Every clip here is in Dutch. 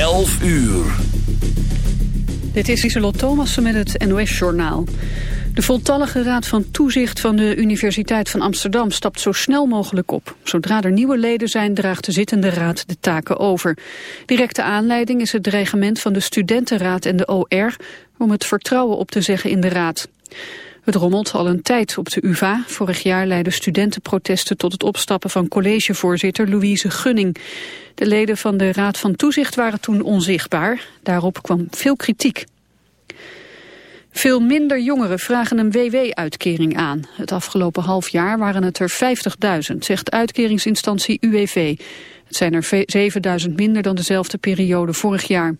11 uur. Dit is Iselot Thomassen met het NOS-journaal. De voltallige raad van toezicht van de Universiteit van Amsterdam stapt zo snel mogelijk op. Zodra er nieuwe leden zijn, draagt de zittende raad de taken over. Directe aanleiding is het dreigement van de studentenraad en de OR om het vertrouwen op te zeggen in de raad. Het rommelt al een tijd op de UvA. Vorig jaar leidden studentenprotesten tot het opstappen van collegevoorzitter Louise Gunning. De leden van de Raad van Toezicht waren toen onzichtbaar. Daarop kwam veel kritiek. Veel minder jongeren vragen een WW-uitkering aan. Het afgelopen half jaar waren het er 50.000, zegt uitkeringsinstantie UWV. Het zijn er 7.000 minder dan dezelfde periode vorig jaar.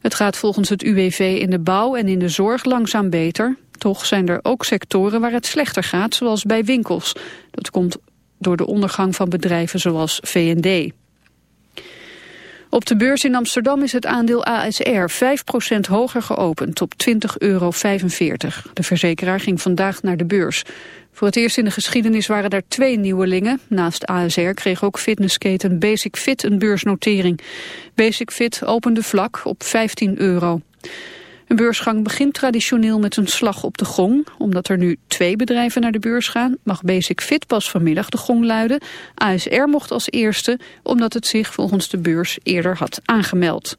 Het gaat volgens het UWV in de bouw en in de zorg langzaam beter. Toch zijn er ook sectoren waar het slechter gaat, zoals bij winkels. Dat komt door de ondergang van bedrijven zoals V&D. Op de beurs in Amsterdam is het aandeel ASR 5% hoger geopend op 20,45 euro. De verzekeraar ging vandaag naar de beurs. Voor het eerst in de geschiedenis waren er twee nieuwelingen. Naast ASR kreeg ook fitnessketen Basic Fit een beursnotering. Basic Fit opende vlak op 15 euro. Een beursgang begint traditioneel met een slag op de gong. Omdat er nu twee bedrijven naar de beurs gaan... mag Basic Fit pas vanmiddag de gong luiden. ASR mocht als eerste, omdat het zich volgens de beurs eerder had aangemeld.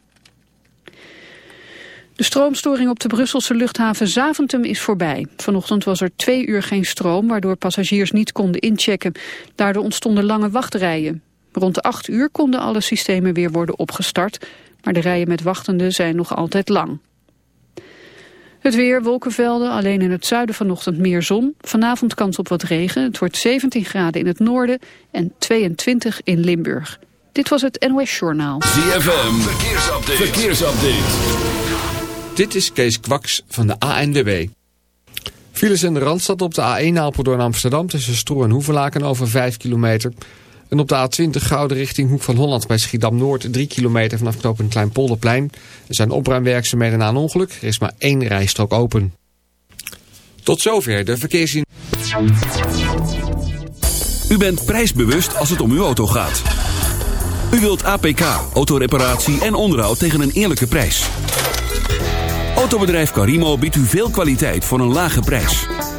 De stroomstoring op de Brusselse luchthaven Zaventem is voorbij. Vanochtend was er twee uur geen stroom, waardoor passagiers niet konden inchecken. Daardoor ontstonden lange wachtrijen. Rond de acht uur konden alle systemen weer worden opgestart, maar de rijen met wachtenden zijn nog altijd lang. Het weer, wolkenvelden, alleen in het zuiden vanochtend meer zon. Vanavond kans op wat regen. Het wordt 17 graden in het noorden en 22 in Limburg. Dit was het NOS Journaal. ZFM, verkeersupdate. verkeersupdate. Dit is Kees Kwaks van de ANWB. Files in de Randstad op de A1 Apeldoorn Amsterdam tussen Stroe en Hoevelaken over 5 kilometer... En op de A20 Gouden richting Hoek van Holland bij Schiedam-Noord 3 kilometer vanaf knooppunt Kleinpolderplein. Er zijn opruimwerkzaamheden na een ongeluk. Er is maar één rijstrook open. Tot zover de verkeersin. U bent prijsbewust als het om uw auto gaat. U wilt APK, autoreparatie en onderhoud tegen een eerlijke prijs. Autobedrijf Carimo biedt u veel kwaliteit voor een lage prijs.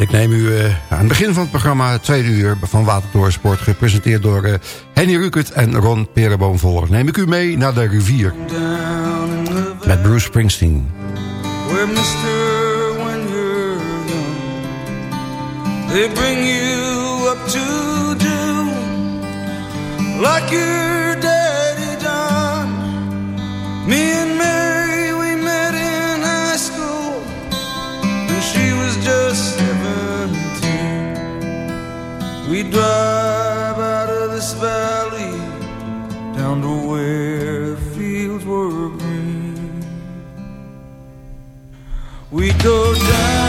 Ik neem u eh, aan het begin van het programma tweede uur van Watertoren Sport... gepresenteerd door eh, Henny Rukert en Ron Pereboom voor. Neem ik u mee naar de rivier met Bruce Springsteen. Where They bring you up to do Like your daddy done Me We drive out of this valley Down to where the fields were green. We go down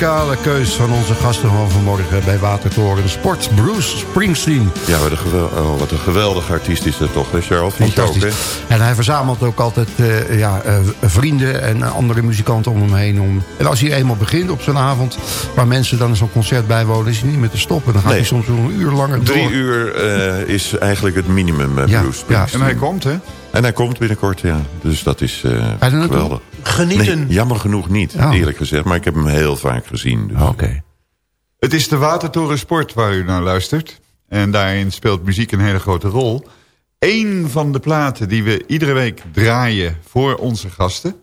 muzikale keus van onze gasten van vanmorgen bij Watertoren Sport. Bruce Springsteen. Ja, wat een, gewel- oh, wat een geweldige artiest is dat toch, hè, Charles? Je ook, hè? Fantastisch. En hij verzamelt ook altijd eh, ja, eh, vrienden en andere muzikanten om hem heen. Om... En als hij eenmaal begint op zo'n avond... waar mensen dan zo'n concert bijwonen... is hij niet meer te stoppen. Dan gaat Nee. hij soms een uur langer Drie door. uur eh, is eigenlijk het minimum, uh, Ja, Bruce ja. Springsteen. En hij komt, hè? En hij komt binnenkort, ja. Dus dat is naartoe? geweldig. Genieten. Nee, jammer genoeg niet, Oh. eerlijk gezegd. Maar ik heb hem heel vaak gezien. Dus. Oké. Het is de Watertoren Sport waar u naar luistert. En daarin speelt muziek een hele grote rol. Eén van de platen die we iedere week draaien voor onze gasten.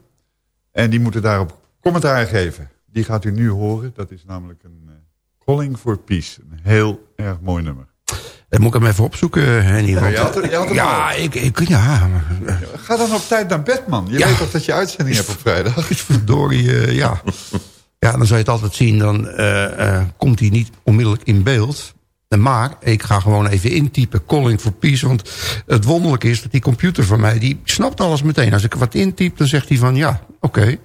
En die moeten daarop commentaar geven. Die gaat u nu horen. Dat is namelijk een eh, Calling for Peace. Een heel erg mooi nummer. Dan moet ik hem even opzoeken, Henny. want- je had er- je had ja, ik, ik, ja, eh, Ga dan op tijd naar bed, man. Je Ja. weet toch dat je uitzending hebt op vrijdag? verdorie, eh, ja. Ja, dan zou je het altijd zien, dan eh, eh, komt hij niet onmiddellijk in beeld. Maar ik ga gewoon even intypen, calling for peace. Want het wonderlijke is dat die computer van mij, die snapt alles meteen. Als ik wat intyp, dan zegt hij van ja, oké.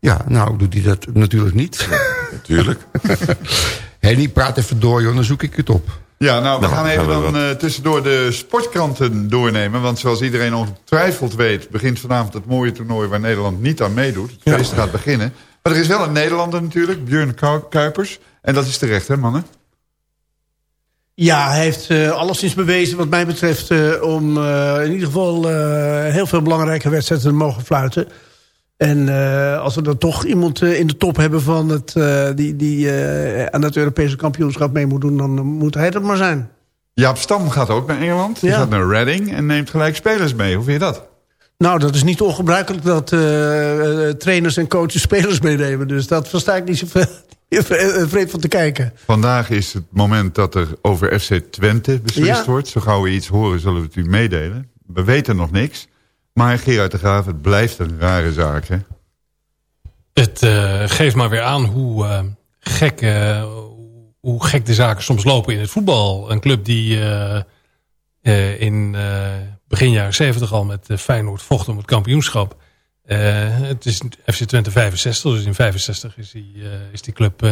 Ja, nou doet hij dat natuurlijk niet. Natuurlijk. Henny, praat even door, joh, dan zoek ik het op. Ja, nou, we Nou, gaan even gaan we dan eh, tussendoor de sportkranten doornemen. Want zoals iedereen ongetwijfeld weet... begint vanavond het mooie toernooi waar Nederland niet aan meedoet. Het feest gaat beginnen. Maar er is wel een Nederlander natuurlijk, Björn Ku- Kuipers. En dat is terecht, hè mannen? Ja, hij heeft eh alleszins bewezen wat mij betreft... eh, om eh, in ieder geval eh, heel veel belangrijke wedstrijden te mogen fluiten. En eh, als we dan toch iemand eh, in de top hebben van het, eh, die, die aan het Europese kampioenschap mee moet doen... dan moet hij dat maar zijn. Jaap Stam gaat ook naar Engeland. Die Ja. gaat naar Reading en neemt gelijk spelers mee. Hoe vind je dat? Nou, dat is niet ongebruikelijk dat trainers en coaches spelers meenemen. Dus dat versta ik niet zo vreemd van te kijken. Vandaag is het moment dat er over FC Twente beslist Ja. wordt. Zo gauw we iets horen zullen we het u meedelen. We weten nog niks. Maar Gerard de Graaf, het blijft een rare zaak, hè? Het eh, geeft maar weer aan hoe, eh, gek, eh, hoe gek de zaken soms lopen in het voetbal. Een club die in begin jaren 70 al met Feyenoord vocht om het kampioenschap. Het is FC Twente 65, dus in 65 is die, is die club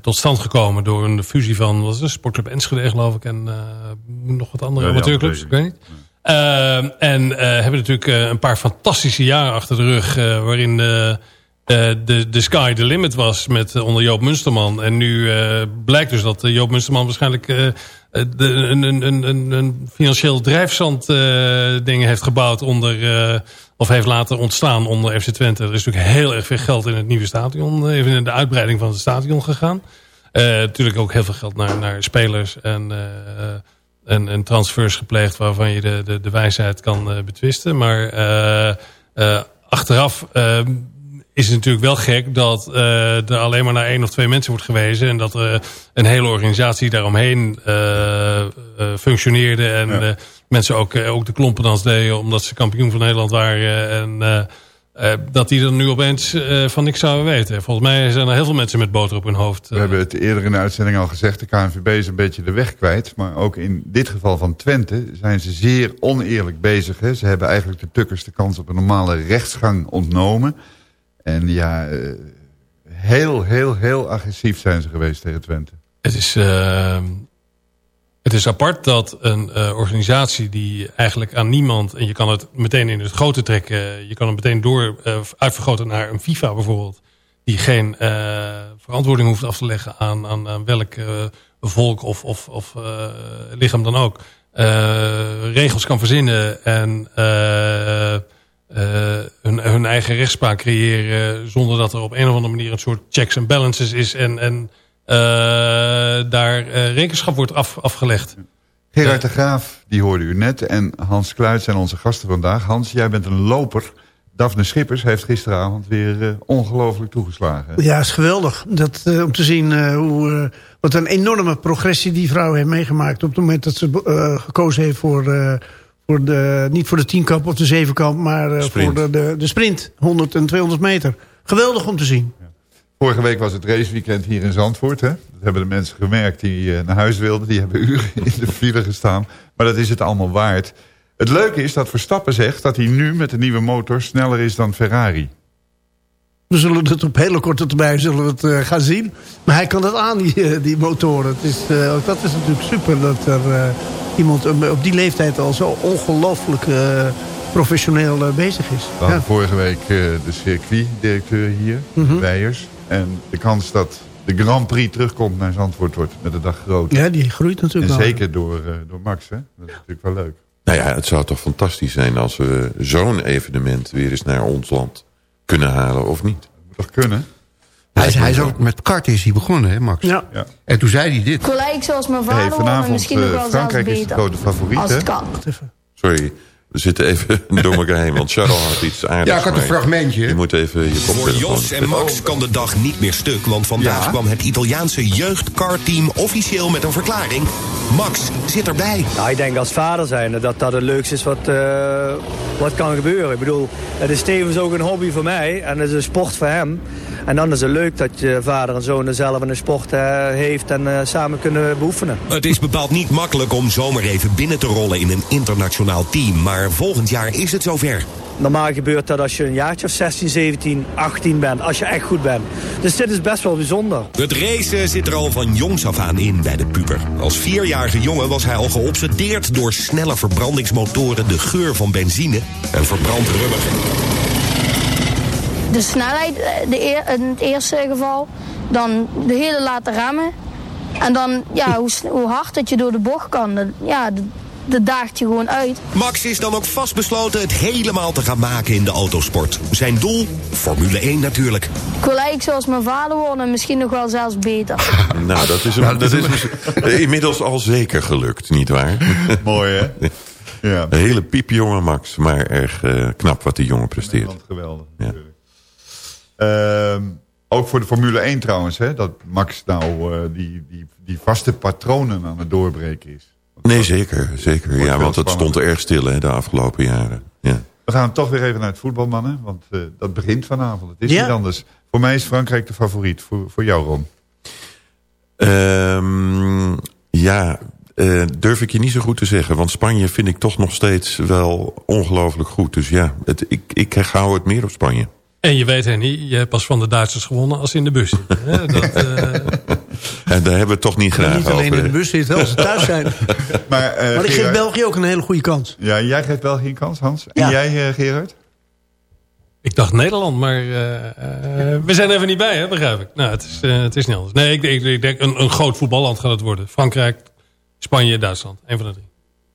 tot stand gekomen door een fusie van wat is het, Sportclub Enschede geloof ik en nog wat andere Ja, amateurclubs, ik weet niet. En eh, hebben natuurlijk eh, een paar fantastische jaren achter de rug. eh, waarin de, de sky the limit was met onder Joop Munsterman. En nu blijkt dus dat Joop Munsterman waarschijnlijk de, een, een, een, een, financieel drijfzand eh, dingen heeft gebouwd onder... of heeft laten ontstaan onder FC Twente. Er is natuurlijk heel erg veel geld in het nieuwe stadion. Even in de uitbreiding van het stadion gegaan. Eh, natuurlijk ook heel veel geld naar, naar spelers en, en, en transfers gepleegd... waarvan je de, de, de wijsheid kan eh, betwisten. Maar eh, eh, achteraf is het natuurlijk wel gek dat uh, er alleen maar naar één of twee mensen wordt gewezen. En dat uh, een hele organisatie daaromheen uh, functioneerde. En ja. mensen ook, ook de klompendans deden omdat ze kampioen van Nederland waren. En dat die er nu opeens van niks zouden weten. Volgens mij zijn er heel veel mensen met boter op hun hoofd. We hebben het eerder in de uitzending al gezegd. De KNVB is een beetje de weg kwijt. Maar ook in dit geval van Twente zijn ze zeer oneerlijk bezig. Hè. Ze hebben eigenlijk de tukkers de kans op een normale rechtsgang ontnomen. En ja, uh, heel, heel, heel agressief zijn ze geweest tegen Twente. Het is, uh, het is apart dat een uh, organisatie die eigenlijk aan niemand... en je kan het meteen in het grote trekken... je kan het meteen door uitvergroten naar een FIFA bijvoorbeeld... die geen verantwoording hoeft af te leggen aan, aan, welk volk of, of, of lichaam dan ook... regels kan verzinnen en uh, hun, hun, eigen rechtspraak creëren... zonder dat er op een of andere manier een soort checks en balances is... en, en uh, daar uh, rekenschap wordt af, afgelegd. Gerard de Graaf, die hoorde u net. En Hans Kluit zijn onze gasten vandaag. Hans, jij bent een loper. Daphne Schippers heeft gisteravond weer ongelooflijk toegeslagen. Ja, is geweldig. Dat, om te zien hoe, wat een enorme progressie die vrouw heeft meegemaakt... op het moment dat ze gekozen heeft voor voor de, niet voor de tienkamp of de zevenkamp, maar uh, voor de, de, de, sprint. 100 en 200 meter. Geweldig om te zien. Ja. Vorige week was het raceweekend hier in Zandvoort. Hè? Dat hebben de mensen gemerkt die uh, naar huis wilden. Die hebben uren in de file gestaan. Maar dat is het allemaal waard. Het leuke is dat Verstappen zegt dat hij nu met de nieuwe motor sneller is dan Ferrari. We zullen het op hele korte termijn zullen we het, uh, gaan zien. Maar hij kan het aan, die, die motoren. Het is, ook dat is natuurlijk super dat er iemand op die leeftijd al zo ongelooflijk professioneel bezig is. Ja. vorige week de circuitdirecteur hier, mm -hmm. Weijers. En de kans dat de Grand Prix terugkomt naar Zandvoort wordt met de dag groter. Ja, die groeit natuurlijk En wel. zeker door, door Max, hè? Dat is natuurlijk wel leuk. Nou ja, het zou toch fantastisch zijn als we zo'n evenement weer eens naar ons land kunnen halen, of niet? Dat moet toch kunnen? Hij is, hij is ook met kart is hij begonnen, hè Max? Ja. ja. En toen zei hij dit. Gelijk zoals mijn vader hey, vanavond, misschien uh, wel Frankrijk is de grote favoriet, Als het kan. Sorry, we zitten even door elkaar heen, want Charles had iets aardigs. Ja, ik had een fragmentje. Je moet even je Voor Jos en Max kan de dag niet meer stuk, want vandaag ja. kwam het Italiaanse jeugdkarteam officieel met een verklaring. Max zit erbij. Nou, ik denk als vader zijn dat dat het leukste is wat, uh, wat kan gebeuren. Ik bedoel, het is tevens ook een hobby voor mij en het is een sport voor hem. En dan is het leuk dat je vader en zoon zelf een sport uh, heeft en uh, samen kunnen beoefenen. Het is bepaald niet makkelijk om zomaar even binnen te rollen in een internationaal team. Maar volgend jaar is het zover. Normaal gebeurt dat als je een jaartje of 16, 17, 18 bent. Als je echt goed bent. Dus dit is best wel bijzonder. Het racen zit er al van jongs af aan in bij de puber. Als vierjarige jongen was hij al geobsedeerd door snelle verbrandingsmotoren... de geur van benzine en verbrand rubber de snelheid de eer, in het eerste geval. Dan de hele laten remmen. En dan ja, hoe, hoe hard dat je door de bocht kan. Dat, ja, dat, daagt je gewoon uit. Max is dan ook vastbesloten het helemaal te gaan maken in de autosport. Zijn doel? Formule 1 natuurlijk. Ik wil eigenlijk zoals mijn vader worden. Misschien nog wel zelfs beter. nou, dat is, hem, dat is inmiddels al zeker gelukt, nietwaar? Mooi, hè? Ja. Een hele piepjonge Max, maar erg uh, knap wat die jongen presteert. Geweldig, ja. Uh, ook voor de Formule 1 trouwens, hè, dat Max nou uh, die, die, die vaste patronen aan het doorbreken is. Nee, zeker. zeker ja, want het stond erg stil hè, de afgelopen jaren. Ja. We gaan toch weer even naar het voetbal, mannen. Want uh, dat begint vanavond. Het is ja. niet anders. Voor mij is Frankrijk de favoriet. Voor, voor jou, Ron. Um, ja, uh, durf ik je niet zo goed te zeggen. Want Spanje vind ik toch nog steeds wel ongelooflijk goed. Dus ja, het, ik, ik hou het meer op Spanje. En je weet, Henny, je hebt pas van de Duitsers gewonnen als ze in de bus zitten. Hè? Dat, uh... En daar hebben we het toch niet graag Niet alleen over. in de bus zitten, als ze thuis zijn. maar, uh, maar ik geef België ook een hele goede kans. Ja, jij geeft België een kans, Hans. En ja. jij, uh, Gerard? Ik dacht Nederland, maar uh, we zijn er even niet bij, hè, begrijp ik. Nou, het is, het is niet anders. Nee, ik, ik, ik denk een, een groot voetballand gaat het worden. Frankrijk, Spanje, Duitsland. Een van de drie.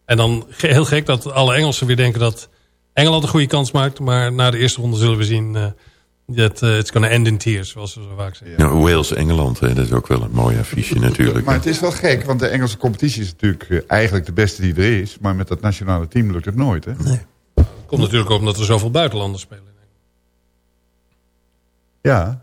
En dan heel gek dat alle Engelsen weer denken dat Engeland een goede kans maakt. Maar na de eerste ronde zullen we zien uh, dat uh, it's gonna end in tears, zoals ze zo vaak zeggen. Ja, Wales-Engeland, dat is ook wel een mooi affiche natuurlijk. Maar het is wel gek, want de Engelse competitie is natuurlijk uh, eigenlijk de beste die er is. Maar met dat nationale team lukt het nooit, hè? Nee. Het komt natuurlijk ook omdat er zoveel buitenlanders spelen. Ja.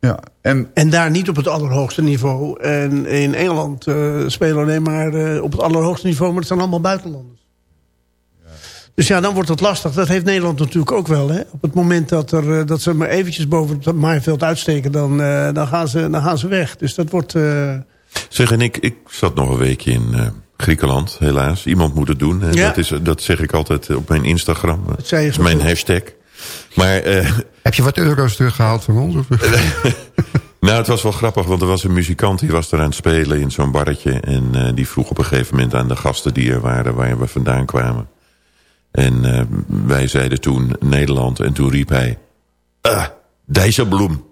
ja. En, En daar niet op het allerhoogste niveau. En in Engeland eh, spelen alleen maar eh, op het allerhoogste niveau... maar het zijn allemaal buitenlanders. Dus ja, dan wordt het lastig. Dat heeft Nederland natuurlijk ook wel. Hè? Op het moment dat, er, eh, dat ze maar eventjes boven het maaiveld uitsteken... dan, eh, dan, gaan, ze, dan gaan ze weg. Dus dat wordt... eh, Zeg, en ik, ik zat nog een weekje in eh, Griekenland, helaas. Iemand moet het doen. En Ja. dat, is, dat zeg ik altijd op mijn Instagram. Dat zei je is zo mijn goed. hashtag. Maar eh, Heb je wat euro's teruggehaald van ons? Of? nou, het was wel grappig, want er was een muzikant... die was er aan het spelen in zo'n barretje. En eh, die vroeg op een gegeven moment aan de gasten die er waren... waar we vandaan kwamen. En eh, wij zeiden toen Nederland. En toen riep hij... Ah, Dijsselbloem.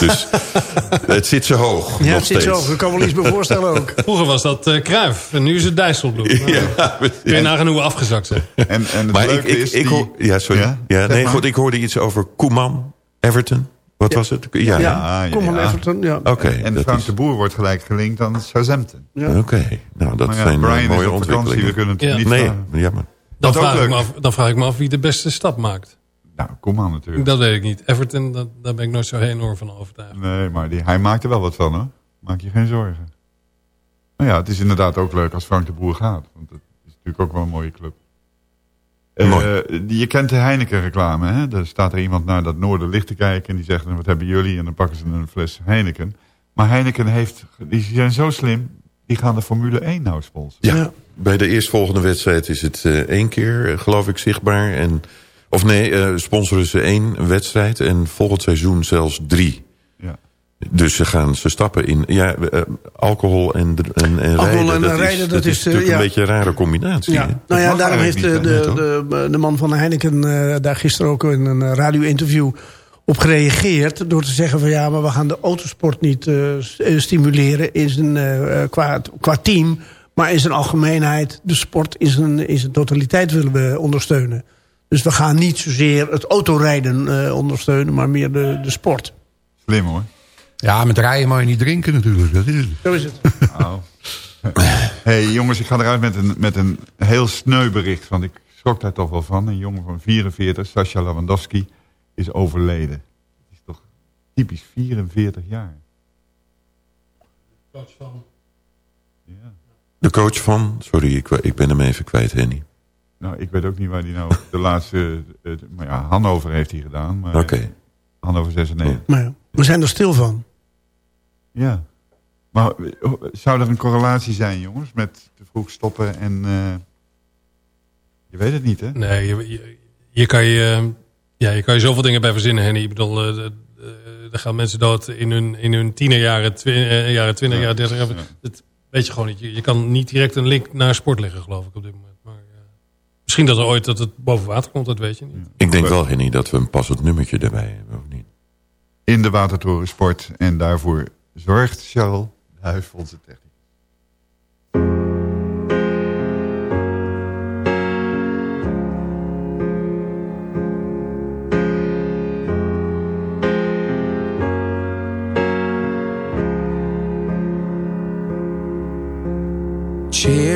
Dus het zit zo hoog. ja, nog het zit steeds. zo. Ik kan wel iets me voorstellen ook. Vroeger was dat eh Kruif en nu is het Dijsselbloem. Ja, Kun je nagaan hoe we afgezakt zijn. en, en het Maar ik, leuke ik, is... ik, die- hoor, ja, sorry. Ja? Ja, nee, goed, ik hoorde iets over Koeman, Everton. Wat was het? Ja, Ja, Ja, ja, ja. Everton. Ja. Oké, En dat Frank is- de Boer wordt gelijk gelinkt aan Southampton. Ja. Oké, nou dat Maar ja, zijn Brian mooie is op vakantie, we ontwikkelingen. kunnen het Ja. niet Nee, jammer. Dan vraag, ik me af, dan vraag ik me af wie de beste stap maakt. Nou, kom aan natuurlijk. Dat weet ik niet. Everton, dat, daar ben ik nooit zo enorm van overtuigd. Nee, maar die, hij maakt er wel wat van hoor. Maak je geen zorgen. Nou ja, het is inderdaad ook leuk als Frank de Boer gaat. Want het is natuurlijk ook wel een mooie club. Eh, Mooi. die- je kent de Heineken reclame. Hè? Er staat er iemand naar dat Noorderlicht te kijken. En die zegt, wat hebben jullie? En dan pakken ze een fles Heineken. Maar Heineken heeft, die zijn zo slim. Die gaan de Formule 1 nou sponsoren. Ja, bij de eerstvolgende wedstrijd is het eh, één keer, eh, geloof ik, zichtbaar. En, of nee, eh, sponsoren ze één wedstrijd en volgend seizoen zelfs drie. Ja. Dus ze gaan ze stappen in ja, alcohol en, en, en Alcohol rijden. en dat, rijden, is, dat dat is, is natuurlijk ja. een beetje een rare combinatie. Ja, nou ja, daarom heeft de, de, de, de man van Heineken eh, daar gisteren ook in een radio-interview op gereageerd. Door te zeggen van ja, maar we gaan de autosport niet eh, eh, stimuleren in zijn, eh, qua, qua team. Maar in zijn algemeenheid, de sport in zijn, in zijn totaliteit willen we ondersteunen. Dus we gaan niet zozeer het autorijden eh, ondersteunen, maar meer de, de sport. Slim hoor. Ja, met rijden mag je niet drinken natuurlijk. Dat is het. Zo is het. Nou. hey, jongens, ik ga eruit met een, met een heel sneu bericht. Want ik schrok daar toch wel van. Een jongen van 44, Sascha Lewandowski, is overleden. Het is toch typisch 44 jaar. Ja. De coach van, sorry, ik, ik ben hem even kwijt, Henny. Nou, ik weet ook niet waar hij nou de laatste... eh, maar ja, Hannover heeft hij gedaan. Maar Oké. Hannover 96. Maar ja, we zijn er stil van. Ja. Maar eh, zou er een correlatie zijn, jongens? Met te vroeg stoppen en... eh, je weet het niet, hè? Nee, je, je, je kan je, ja, je kan je zoveel dingen bij verzinnen, Henny. Ik bedoel, eh, eh, er gaan mensen dood in hun, in hun tienerjaren, twi eh, jaren 20, Ja. jaren 30. jaar. Dat weet je gewoon niet. Je, je kan niet direct een link naar sport leggen, geloof ik, op dit moment. Maar misschien dat er ooit dat het boven water komt, dat weet je niet. Ik denk wel, Henny, dat we een passend nummertje erbij hebben, of niet? in de Watertoren Sport. En daarvoor zorgt Charles Huis voor onze techniek.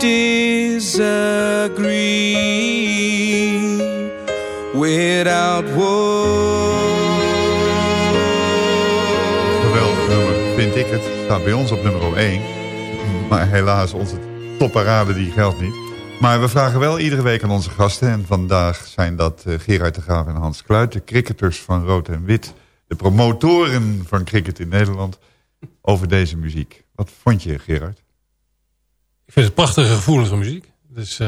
Disagree without war? Geweldig nummer, vind ik het. Staat bij ons op nummer 1. Maar helaas, onze topparade die geldt niet. Maar we vragen wel iedere week aan onze gasten. En vandaag zijn dat eh, Gerard de Graaf en Hans Kluit. De cricketers van Rood en Wit. De promotoren van cricket in Nederland. Over deze muziek. Wat vond je, Gerard? Ik vind het prachtige, gevoelige muziek. Dus,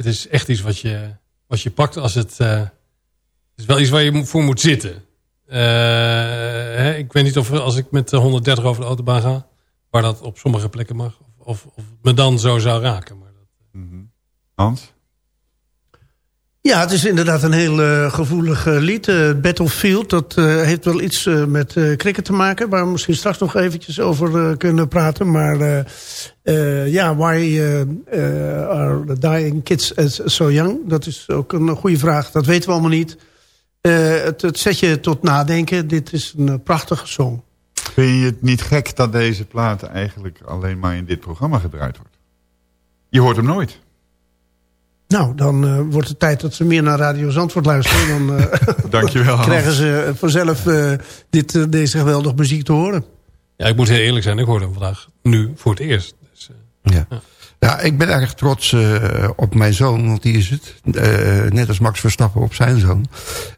het is echt iets wat je, wat je pakt als het... eh, het is wel iets waar je voor moet zitten. Eh, hè, ik weet niet of als ik met eh, 130 over de autobaan ga... waar dat op sommige plekken mag... of, of, of me dan zo zou raken. Maar Hans? Ja, het is inderdaad een heel eh, gevoelig eh, lied. Eh, Battlefield, dat heeft wel iets met cricket te maken... waar we misschien straks nog eventjes over kunnen praten. Maar ja, why are the dying kids as so young? Dat is ook een goede vraag, dat weten we allemaal niet. Het, het zet je tot nadenken. Dit is een prachtige song. Vind je het niet gek dat deze plaat eigenlijk alleen maar in dit programma gedraaid wordt? Je hoort hem nooit. Nou, dan eh, wordt het tijd dat ze meer naar Radio Zandvoort luisteren. Dan eh, Dankjewel, krijgen ze vanzelf eh, dit, eh, deze geweldige muziek te horen. Ja, ik moet heel eerlijk zijn. Ik hoorde hem vandaag nu voor het eerst. Dus, Ja. Ja, ik ben erg trots eh, op mijn zoon, want die is het. Eh, net als Max Verstappen op zijn zoon.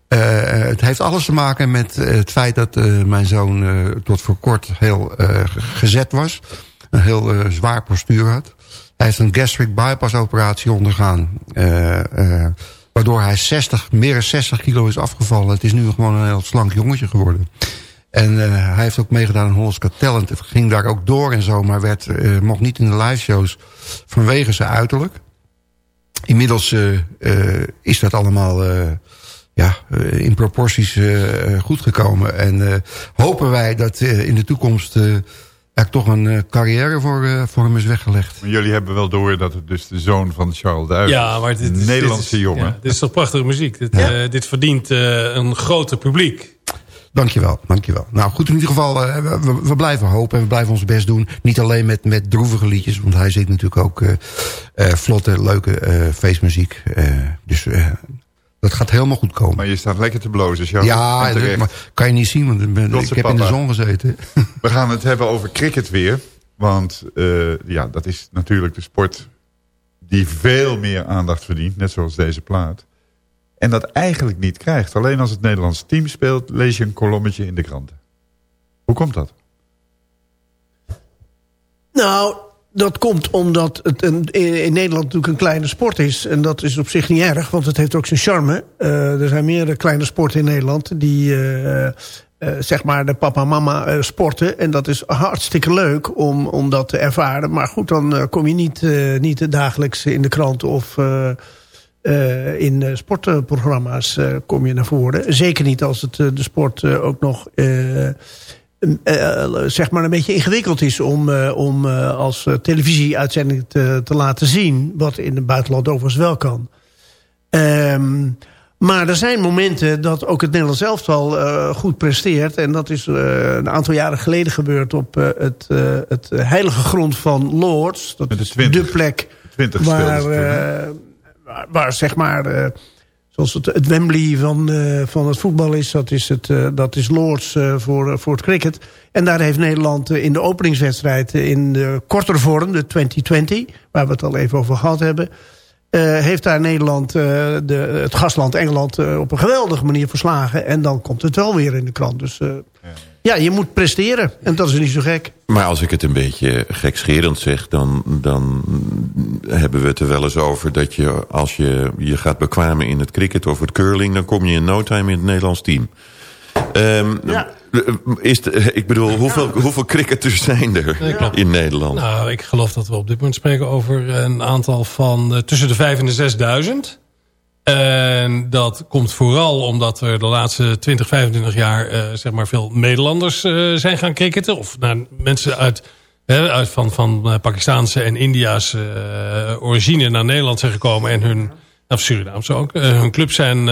Eh, het heeft alles te maken met eh, het feit dat eh, mijn zoon eh, tot voor kort heel eh, ge- gezet was. Een heel eh, zwaar postuur had. Hij heeft een gastric bypass operatie ondergaan. eh, eh, waardoor hij 60, meer dan 60 kilo is afgevallen. Het is nu gewoon een heel slank jongetje geworden. En eh, hij heeft ook meegedaan aan Holland's Talent. Ging daar ook door en zo, maar werd, mocht niet in de live shows vanwege zijn uiterlijk. Inmiddels is dat allemaal ja, in proporties goed gekomen. En hopen wij dat in de toekomst er toch een eh, carrière voor, eh, voor hem is weggelegd. Maar jullie hebben wel door dat het dus de zoon van Charles Duif Ja, maar dit, Een is- Nederlandse dit is, jongen. ja, dit is toch prachtige muziek. Dit, eh, dit verdient eh, een groter publiek. Dankjewel, dankjewel. Nou goed, in ieder geval, eh, we, we- we blijven hopen en we blijven ons best doen. Niet alleen met, met droevige liedjes, want hij zingt natuurlijk ook eh, eh, vlotte, leuke eh, feestmuziek. Eh, dus eh, dat gaat helemaal goed komen. Maar je staat lekker te blozen, Charles. ja, maar kan je niet zien, want ik, ben, Trotse ik heb in de zon gezeten. We gaan het hebben over cricket weer. Want eh, ja, dat is natuurlijk de sport die veel meer aandacht verdient. Net zoals deze plaat. En dat eigenlijk niet krijgt. Alleen als het Nederlandse team speelt, lees je een kolommetje in de kranten. Hoe komt dat? Nou, dat komt omdat het een, in, Nederland natuurlijk een kleine sport is. En dat is op zich niet erg, want het heeft ook zijn charme. Eh, er zijn meer kleine sporten in Nederland die... eh, eh, zeg maar de papa-mama sporten. En dat is hartstikke leuk om, om dat te ervaren. Maar goed, dan kom je niet, niet dagelijks in de krant of in sportprogramma's kom je naar voren. Zeker niet als het, de sport ook nog... eh, eh, zeg maar een beetje ingewikkeld is om, eh, om eh, als televisieuitzending te, te laten zien... wat in het buitenland overigens wel kan. Ehm, maar er zijn momenten dat ook het Nederlands elftal goed presteert. En dat is een aantal jaren geleden gebeurd op het, het heilige grond van Lords. Dat is de plek 20 waar, speelden ze toen, eh, waar, waar zeg maar... zoals het, het Wembley van, eh, van het voetbal is. Dat is, het, eh, dat is Lords eh, voor, voor het cricket. En daar heeft Nederland in de openingswedstrijd... in de kortere vorm, de 2020... waar we het al even over gehad hebben... eh, heeft daar Nederland, eh, de, het gastland Engeland... eh, op een geweldige manier verslagen. En dan komt het wel weer in de krant. Dus eh, ja, je moet presteren. En dat is niet zo gek. Maar als ik het een beetje gekscherend zeg... Dan, dan hebben we het er wel eens over dat je... als je je gaat bekwamen in het cricket of het curling... dan kom je in no time in het Nederlands team. Ehm, is de- ik bedoel, hoeveel, hoeveel cricketers zijn er in Nederland? Nou, ik geloof dat we op dit moment spreken over een aantal van eh, tussen de 5 en de 6000. En dat komt vooral omdat er de laatste 20, 25 jaar eh, zeg maar veel Nederlanders eh, zijn gaan cricketen. Of nou, mensen uit, hè, uit van, van Pakistaanse en India's origine naar Nederland zijn gekomen. En hun, of Surinaamse ook, hun club zijn...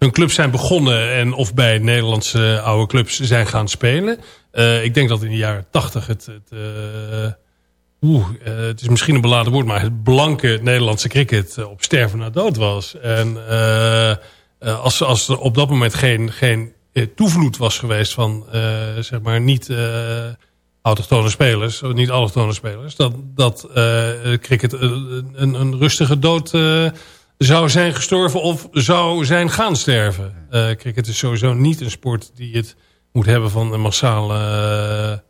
hun clubs zijn begonnen en of bij Nederlandse oude clubs zijn gaan spelen. Eh, ik denk dat in de jaren tachtig het... het eh, Oeh, eh, het is misschien een beladen woord, maar het blanke Nederlandse cricket op sterven na dood was. En als, als er op dat moment geen, geen toevloed was geweest van, zeg maar, niet autochtone spelers, niet allochtone spelers, dat, dat cricket een, een rustige dood zou zijn gestorven of zou zijn gaan sterven. Cricket is sowieso niet een sport die het moet hebben van een massale...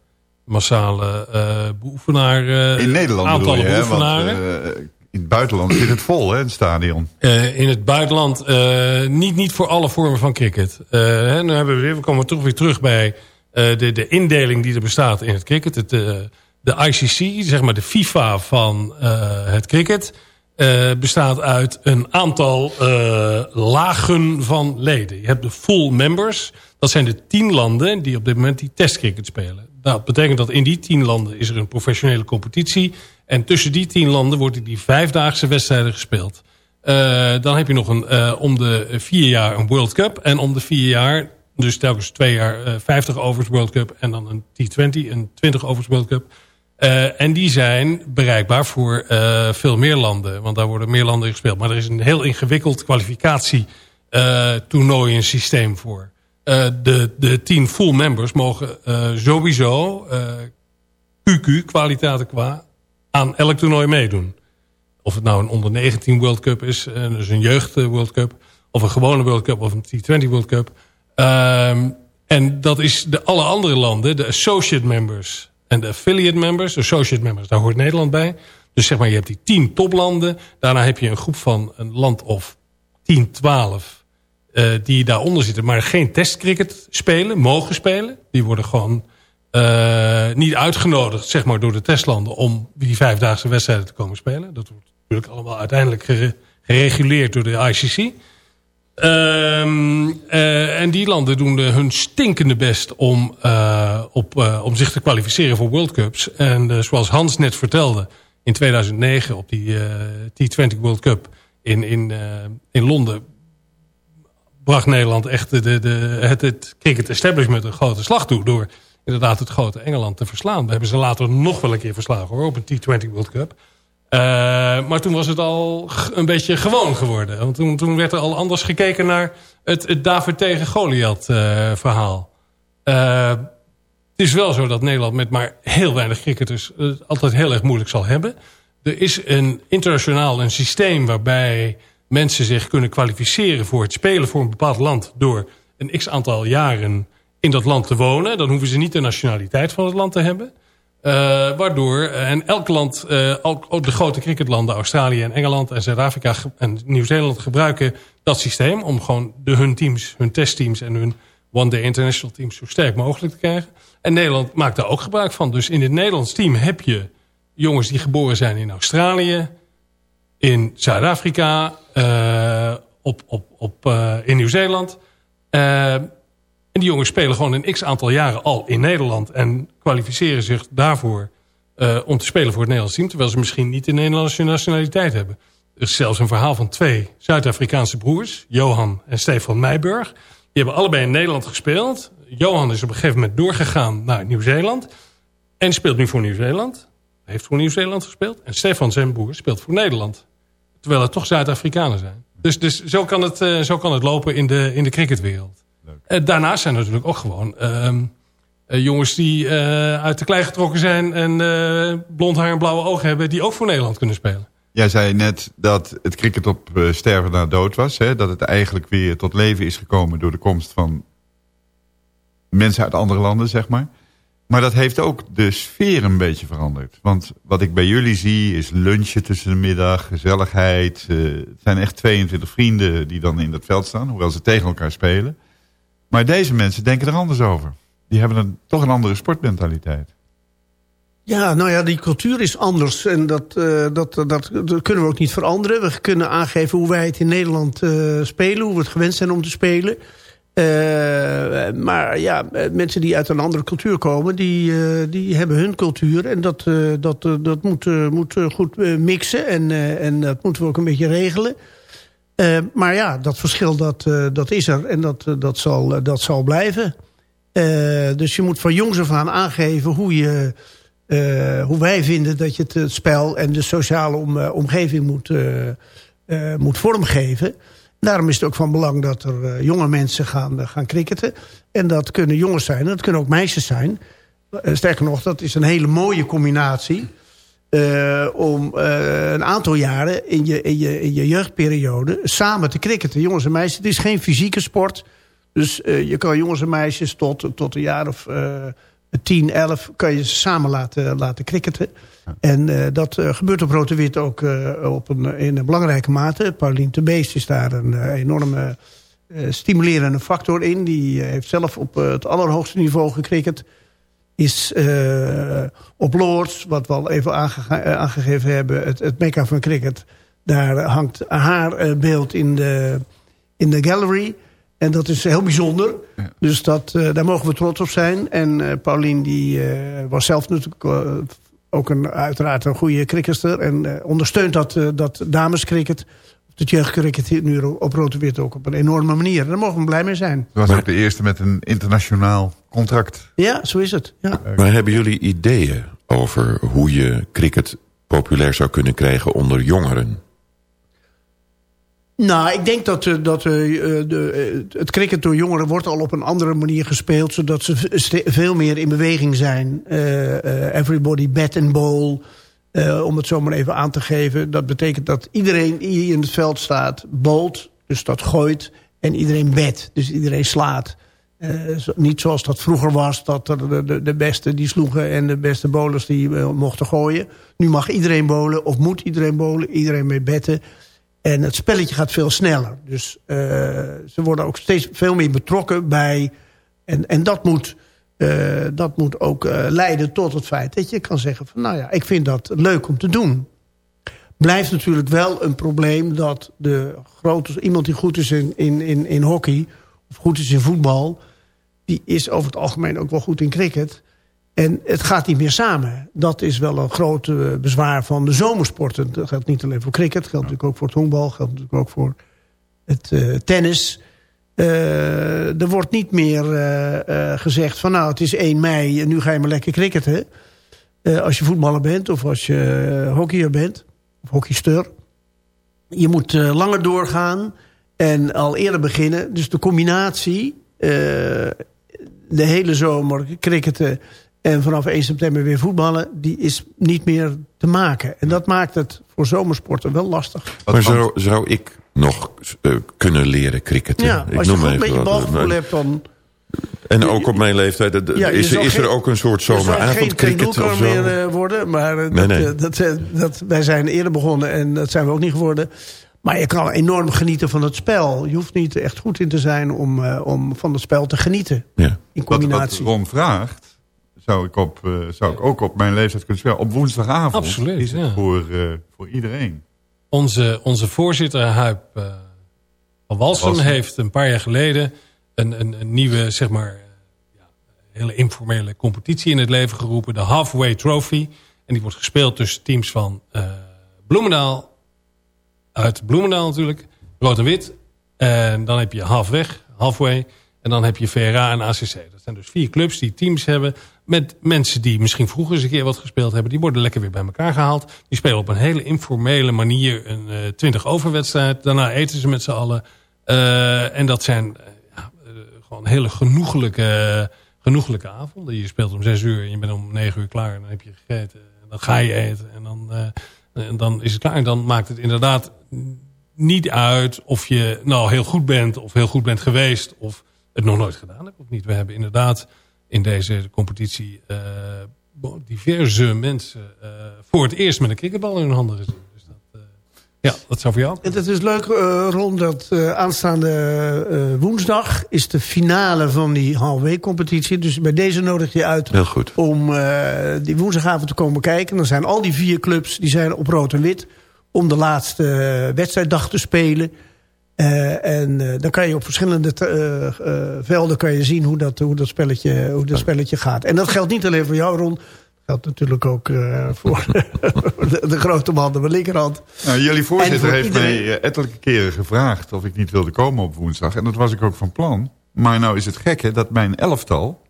massale eh beoefenaar. eh, In Nederland aantallen je, hè? Want in het buitenland zit het vol, hè, het stadion. In het buitenland niet, niet voor alle vormen van cricket. Hè, nu hebben we, weer, we komen toch weer terug bij de, de indeling die er bestaat in het cricket. Het, de ICC, zeg maar de FIFA van het cricket... eh, bestaat uit een aantal eh, lagen van leden. Je hebt de full members. Dat zijn de tien landen die op dit moment die testcricket spelen. Dat betekent dat in die tien landen is er een professionele competitie. En tussen die tien landen worden die vijfdaagse wedstrijden gespeeld. Eh, dan heb je nog een, om de vier jaar een World Cup. En om de vier jaar, dus telkens twee jaar, eh 50 overs World Cup. En dan een T20, een 20 overs World Cup. Eh, en die zijn bereikbaar voor eh, veel meer landen. Want daar worden meer landen gespeeld. Maar er is een heel ingewikkeld kwalificatie eh toernooien systeem voor. De, de tien full members mogen sowieso QQ, kwaliteiten qua, aan elk toernooi meedoen. Of het nou een onder 19 World Cup is, dus een jeugd World Cup, of een gewone World Cup of een T20 World Cup. Ehm, en dat is de alle andere landen, de associate members en de affiliate members. De associate members, daar hoort Nederland bij. Dus zeg maar, je hebt die 10 toplanden. Daarna heb je een groep van een land of 10, 12 eh, die daaronder zitten, maar geen testcricket spelen, mogen spelen. Die worden gewoon eh, niet uitgenodigd, zeg maar, door de testlanden om die vijfdaagse wedstrijden te komen spelen. Dat wordt natuurlijk allemaal uiteindelijk gere- gereguleerd door de ICC. Ehm, eh, en die landen doen hun stinkende best om, eh, op, eh, om zich te kwalificeren voor World Cups. En zoals Hans net vertelde, in 2009 op die eh, T20 World Cup in, in, in Londen bracht Nederland echt de, de, het, het cricket establishment een grote slag toe... door inderdaad het grote Engeland te verslaan. We hebben ze later nog wel een keer verslagen hoor, op een T20 World Cup. Eh, maar toen was het al een beetje gewoon geworden. Want toen, toen werd er al anders gekeken naar het, David tegen Goliath eh. Eh, het is wel zo dat Nederland met maar heel weinig cricketers... het altijd heel erg moeilijk zal hebben. Er is een internationaal een systeem waarbij mensen zich kunnen kwalificeren... voor het spelen voor een bepaald land... door een x-aantal jaren in dat land te wonen. Dan hoeven ze niet de nationaliteit van het land te hebben... Eh, waardoor, eh, en elk land, eh, ook, de grote cricketlanden, Australië en Engeland en Zuid-Afrika en Nieuw-Zeeland gebruiken dat systeem om gewoon de, hun teams, hun testteams en hun one-day international teams zo sterk mogelijk te krijgen. En Nederland maakt daar ook gebruik van. Dus in het Nederlands team heb je jongens die geboren zijn in Australië, in Zuid-Afrika, op, op, op, in Nieuw-Zeeland. En die jongens spelen gewoon een x-aantal jaren al in Nederland... en kwalificeren zich daarvoor eh, om te spelen voor het Nederlands team... terwijl ze misschien niet de Nederlandse nationaliteit hebben. Er is zelfs een verhaal van twee Zuid-Afrikaanse broers... Johan en Stefan Meijburg. Die hebben allebei in Nederland gespeeld. Johan is op een gegeven moment doorgegaan naar Nieuw-Zeeland... en speelt nu voor Nieuw-Zeeland. Heeft voor Nieuw-Zeeland gespeeld. En Stefan, zijn broer, speelt voor Nederland. Terwijl het toch Zuid-Afrikanen zijn. Dus, dus zo, kan het, eh, zo kan het lopen in de, in de cricketwereld. Eh, daarnaast zijn er natuurlijk ook gewoon ehm, eh, jongens die eh, uit de klei getrokken zijn... en eh, blond haar en blauwe ogen hebben... die ook voor Nederland kunnen spelen. Jij zei net dat het cricket op sterven na dood was. Hè? Dat het eigenlijk weer tot leven is gekomen door de komst van mensen uit andere landen, zeg maar. Maar dat heeft ook de sfeer een beetje veranderd. Want wat ik bij jullie zie is lunchen tussen de middag, gezelligheid. Het zijn echt 22 vrienden die dan in dat veld staan, hoewel ze tegen elkaar spelen. Maar deze mensen denken er anders over. Die hebben een, toch een andere sportmentaliteit. Ja, nou ja, die cultuur is anders. En dat, eh, dat, dat, dat kunnen we ook niet veranderen. We kunnen aangeven hoe wij het in Nederland eh, spelen. Hoe we het gewend zijn om te spelen. Eh, maar ja, mensen die uit een andere cultuur komen... die, die hebben hun cultuur. En dat, dat, dat moet, moet goed mixen. En, en dat moeten we ook een beetje regelen. Maar ja, dat verschil dat, dat is er. En dat, dat, zal, dat zal blijven. Eh, dus je moet van jongs af aan aangeven hoe, je, eh, hoe wij vinden... dat je het, spel en de sociale eh, omgeving moet, moet vormgeven... Daarom is het ook van belang dat er jonge mensen gaan, gaan cricketen. En dat kunnen jongens zijn, en dat kunnen ook meisjes zijn. Sterker nog, dat is een hele mooie combinatie. om een aantal jaren in je, in, je, in je jeugdperiode samen te cricketen. Jongens en meisjes, het is geen fysieke sport. Dus eh, je kan jongens en meisjes tot, tot een jaar of eh 10, 11... kan je ze samen laten, laten cricketen. En eh, dat gebeurt op Rote Wit ook op een, in een belangrijke mate. Paulien de Beest is daar een enorme stimulerende factor in. Die heeft zelf op het allerhoogste niveau gecricket. Is op Lords, wat we al even aange aangegeven hebben... het, het mekka van cricket. Daar hangt haar beeld in de, in de gallery... En dat is heel bijzonder. Dus dat, eh, daar mogen we trots op zijn. En eh Paulien die, eh, was zelf natuurlijk ook een, uiteraard een goede cricketer. En eh, ondersteunt dat, eh, dat damescricket. Het jeugdcricket hier nu op Rote Wit ook op een enorme manier. En daar mogen we blij mee zijn. Het was ook de eerste met een internationaal contract. Ja, zo is het. Ja. Maar hebben jullie ideeën over hoe je cricket populair zou kunnen krijgen onder jongeren? Nou, ik denk dat, eh, dat eh, de, eh, het cricket door jongeren wordt al op een andere manier gespeeld... zodat ze veel meer in beweging zijn. Everybody bat and bowl, om het zo maar even aan te geven. Dat betekent dat iedereen die in het veld staat bowlt, dus dat gooit... en iedereen bat, dus iedereen slaat. Niet zoals dat vroeger was, dat er de, de, de beste die sloegen... en de beste bowlers die mochten gooien. Nu mag iedereen bowlen, of moet iedereen bowlen, iedereen mee betten... En het spelletje gaat veel sneller. Dus eh, ze worden ook steeds veel meer betrokken bij... En, en dat, moet, eh, dat moet ook eh, leiden tot het feit dat je kan zeggen... van nou ja, ik vind dat leuk om te doen. Blijft natuurlijk wel een probleem dat de grote, iemand die goed is in, in, in, in hockey... of goed is in voetbal... die is over het algemeen ook wel goed in cricket... En het gaat niet meer samen. Dat is wel een groot eh, bezwaar van de zomersporten. Dat geldt niet alleen voor cricket. Geldt natuurlijk ook voor het honkbal. geldt natuurlijk ook voor het eh, tennis. Eh, er wordt niet meer gezegd van nou het is 1 mei en nu ga je maar lekker cricketen. Als je voetballer bent of als je hockeyer bent. Of hockeyster. Je moet langer doorgaan en al eerder beginnen. Dus de combinatie de hele zomer cricketen en vanaf 1 september weer voetballen... die is niet meer te maken. En dat maakt het voor zomersporten wel lastig. Maar zou, zou ik nog eh, kunnen leren cricketen? Ja, Ik als je noem goed een even beetje wat. balgevoel hebt, dan... En ook op mijn leeftijd, Ja, je is, is er geen- ook een soort Je zomeravondcricket of zo? meer eh, worden, maar eh, Nee, dat, nee. eh, Dat, dat, wij zijn eerder begonnen en dat zijn we ook niet geworden. Maar je kan enorm genieten van het spel. Je hoeft niet echt goed in te zijn om, eh, om van het spel te genieten. Ja. In Wat, wat combinatie. Ron vraagt, zou ik, op, eh, zou ik ook op mijn leeftijd kunnen spelen. Op woensdagavond Absoluut, is het ja. voor, eh, voor iedereen. Onze, onze voorzitter Huip eh, van Walsum heeft een paar jaar geleden een, een, een nieuwe, zeg maar, ja, hele informele competitie in het leven geroepen. De Halfway Trophy. En die wordt gespeeld tussen teams van Bloemendaal, uit Bloemendaal natuurlijk, rood en wit. En dan heb je halfweg, halfway. En dan heb je VRA en ACC. Dat zijn dus vier clubs die teams hebben met mensen die misschien vroeger eens een keer wat gespeeld hebben. Die worden lekker weer bij elkaar gehaald. Die spelen op een hele informele manier een 20 overwedstrijd. Daarna eten ze met z'n allen. Eh, en dat zijn eh, gewoon hele genoeglijke, genoeglijke avonden. Je speelt om zes uur en je bent om negen uur klaar. En dan heb je gegeten. En dan ga je eten. En dan, En dan is het klaar. En dan maakt het inderdaad niet uit of je nou heel goed bent... of heel goed bent geweest of het nog nooit gedaan hebt of niet. We hebben inderdaad in deze competitie... eh, diverse mensen eh, voor het eerst met een cricketbal in hun handen gezien. Dus dat, eh, ja, dat zou voor jou. Het is leuk, Ron, dat eh, aanstaande eh, woensdag... is de finale van die halfweek competitie. Dus bij deze nodig je uit Heel goed. om eh, die woensdagavond te komen kijken. Dan zijn al die vier clubs die zijn op rood en wit... om de laatste wedstrijddag te spelen... Eh, en eh, dan kan je op verschillende eh, velden kan je zien hoe dat, hoe dat, spelletje, hoe dat spelletje gaat. En dat geldt niet alleen voor jou, Ron. Dat geldt natuurlijk ook voor de, de grote man aan de linkerhand. Nou, jullie voorzitter voor heeft iedereen- mij ettelijke keren gevraagd of ik niet wilde komen op woensdag. En dat was ik ook van plan. Maar nou is het gekke dat mijn elftal,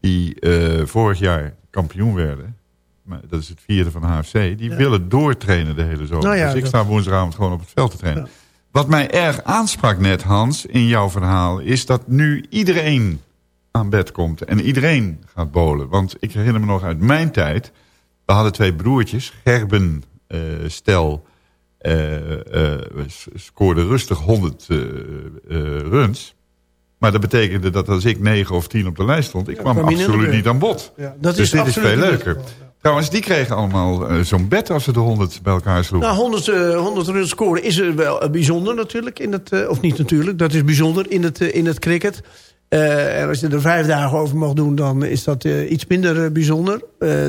die vorig jaar kampioen werden... maar dat is het vierde van de HFC, die willen doortrainen de hele zomer. Nou ja, dus ik dat- sta woensdagavond gewoon op het veld te trainen. Wat mij erg aansprak net, Hans, in jouw verhaal... is dat nu iedereen aan bed komt en iedereen gaat bolen. Want ik herinner me nog uit mijn tijd... we hadden twee broertjes, Gerben eh, Stel... s- scoorde rustig 100 eh, eh, runs... Maar dat betekende dat als ik 9 of 10 op de lijst stond... ik kwam absoluut niet aan bod. Ja, dat dus is dit is veel leuker. Trouwens, die kregen allemaal eh, zo'n bed als ze de 100 bij elkaar sloegen. Nou, 100, eh 100 runs scoren is er wel eh, bijzonder natuurlijk. In het, eh, of niet natuurlijk, dat is bijzonder in het, in het cricket. En als je er vijf dagen over mag doen, dan is dat iets minder bijzonder.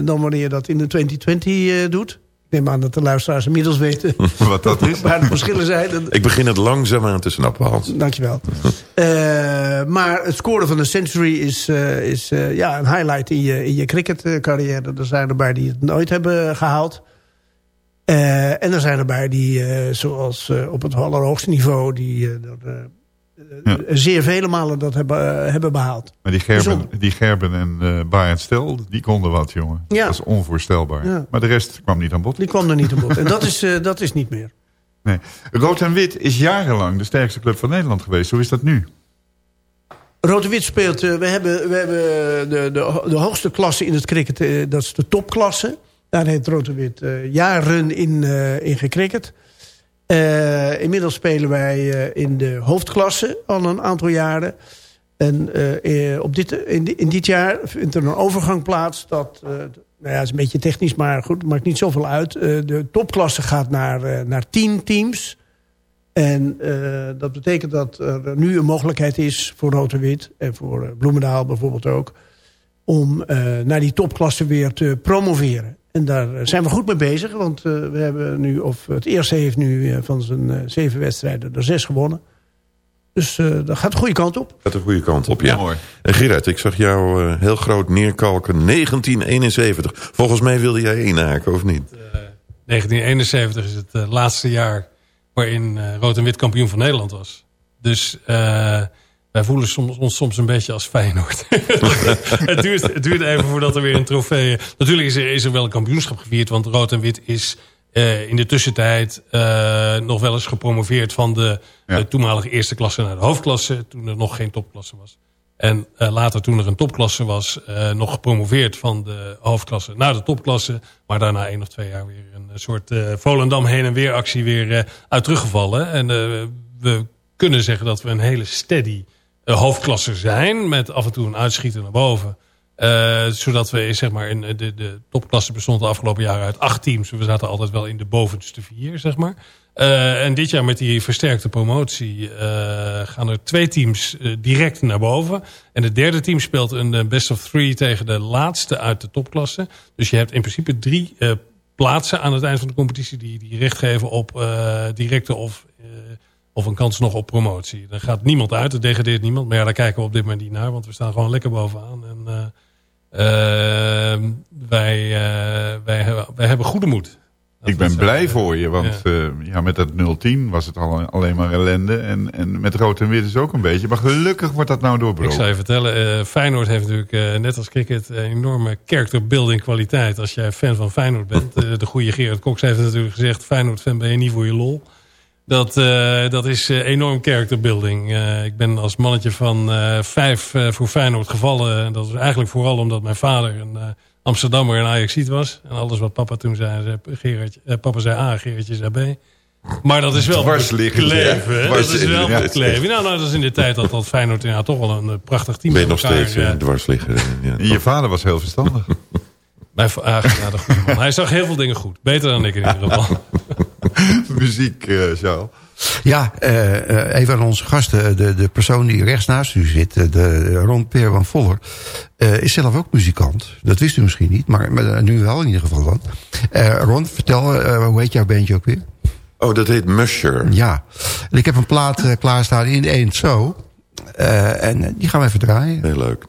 dan wanneer je dat in de 2020 eh, doet. Neem aan dat de luisteraars inmiddels weten Wat dat is. waar de verschillen zijn. Ik begin het langzaam aan te snappen, Hans. Dankjewel. Eh maar het scoren van een century is, eh, is eh, ja, een highlight in je, in je cricketcarrière. Er zijn erbij die het nooit hebben gehaald. Eh, en er zijn erbij die, zoals op het allerhoogste niveau... die door, Ja. zeer vele malen dat hebben, eh, hebben behaald. Maar die Gerben, die Gerben en eh Barend Stel, die konden wat, jongen. Ja. Dat is onvoorstelbaar. Ja. Maar de rest kwam niet aan bod. Die kwam er niet op bod. En dat is, eh, dat is niet meer. Nee. Rood en Wit is jarenlang de sterkste club van Nederland geweest. Hoe is dat nu? Rood en Wit speelt... eh, we hebben, we hebben de, de, de hoogste klasse in het cricket. eh, dat is de topklasse. Daar heeft Rood en Wit eh, jaren in, eh in gecricket. Eh, inmiddels spelen wij eh, in de hoofdklasse al een aantal jaren. En eh, op dit, in, di- in dit jaar vindt er een overgang plaats. Dat, nou ja, is een beetje technisch, maar goed, maakt niet zoveel uit. De topklasse gaat naar, naar tien teams. En dat betekent dat er nu een mogelijkheid is voor Rood en voor Bloemendaal bijvoorbeeld ook... om naar die topklasse weer te promoveren. En daar eh, zijn we goed mee bezig. Want eh, we hebben nu, of het eerste heeft nu eh, van zijn eh, zeven wedstrijden er zes gewonnen. Dus eh, dat gaat de goede kant op. Gaat de goede kant op, ja. Mooi. En Gerard, ik zag jou eh, heel groot neerkalken. 1971. Volgens mij wilde jij inhaken, of niet? 1971 is het laatste jaar waarin eh, Rood en Wit kampioen van Nederland was. Dus eh, wij voelen soms, ons soms een beetje als Feyenoord. het, duurt, het duurt even voordat er weer een trofee... Natuurlijk is er, is er wel een kampioenschap gevierd, want Rood en Wit is... eh, in de tussentijd eh, nog wel eens gepromoveerd van de Ja. toenmalige eerste klasse naar de hoofdklasse. Toen er nog geen topklasse was. En eh, later toen er een topklasse was, nog gepromoveerd van de hoofdklasse naar de topklasse. Maar daarna één of twee jaar weer een soort Volendam heen en weer actie weer uit teruggevallen. En we kunnen zeggen dat we een hele steady eh, hoofdklasse zijn. Met af en toe een uitschieter naar boven. Eh, zodat we zeg maar in de, de topklasse bestond de afgelopen jaren uit acht teams. We zaten altijd wel in de bovenste vier, zeg maar. Eh, en dit jaar met die versterkte promotie eh, gaan er twee teams eh, direct naar boven. En het derde team speelt een eh, best of three tegen de laatste uit de topklasse. Dus je hebt in principe drie eh, plaatsen aan het eind van de competitie... die, die recht geven op eh, directe of, eh, of een kans nog op promotie. Er gaat niemand uit, er degradeert niemand. Maar ja, daar kijken we op dit moment niet naar, want we staan gewoon lekker bovenaan. En eh, eh, wij, eh, wij, hebben, wij hebben goede moed. Ik ben blij voor je, want ja. ja, met dat 010 was het al, alleen maar ellende. En, en met rood en wit is ook een beetje. Maar gelukkig wordt dat nou doorbroken. Ik zou je vertellen, uh, Feyenoord heeft natuurlijk uh, net als cricket een enorme character building kwaliteit. Als jij fan van Feyenoord bent. De goede Gerard Cox heeft natuurlijk gezegd, Feyenoord fan ben je niet voor je lol. Dat, uh, dat is uh, enorm character building. Uh, ik ben als mannetje van vijf voor Feyenoord gevallen. En dat is eigenlijk vooral omdat mijn vader een Amsterdammer en Ajaxiet was. En alles wat papa toen zei, zei Gerard, eh, papa zei A, Gerardje zei B. Maar dat is wel Dwarsliggend, gekleven. ja. Dat is wel ja. gekleven. Nou, nou, dat is in de tijd dat, dat Feyenoord ja, toch wel een eh, prachtig team Ben je met nog steeds eh, eh, dwars liggen. Ja, je vader was heel verstandig. Bij Van Agen, ja, de goede man. Hij zag heel veel dingen goed. Beter dan ik in ieder geval. Muziek, eh Charles. Ja, eh, eh, even aan onze gasten. De, de persoon die rechts naast u zit, eh, de Ron Peer van Voller... eh, is zelf ook muzikant. Dat wist u misschien niet, maar, maar, eh, nu wel in ieder geval dan. Eh, Ron, vertel, eh, hoe heet jouw bandje ook weer? Oh, dat heet Musher. Ja, en ik heb een plaat eh, klaarstaan in één zo. Eh, en eh, die gaan we even draaien. Heel leuk.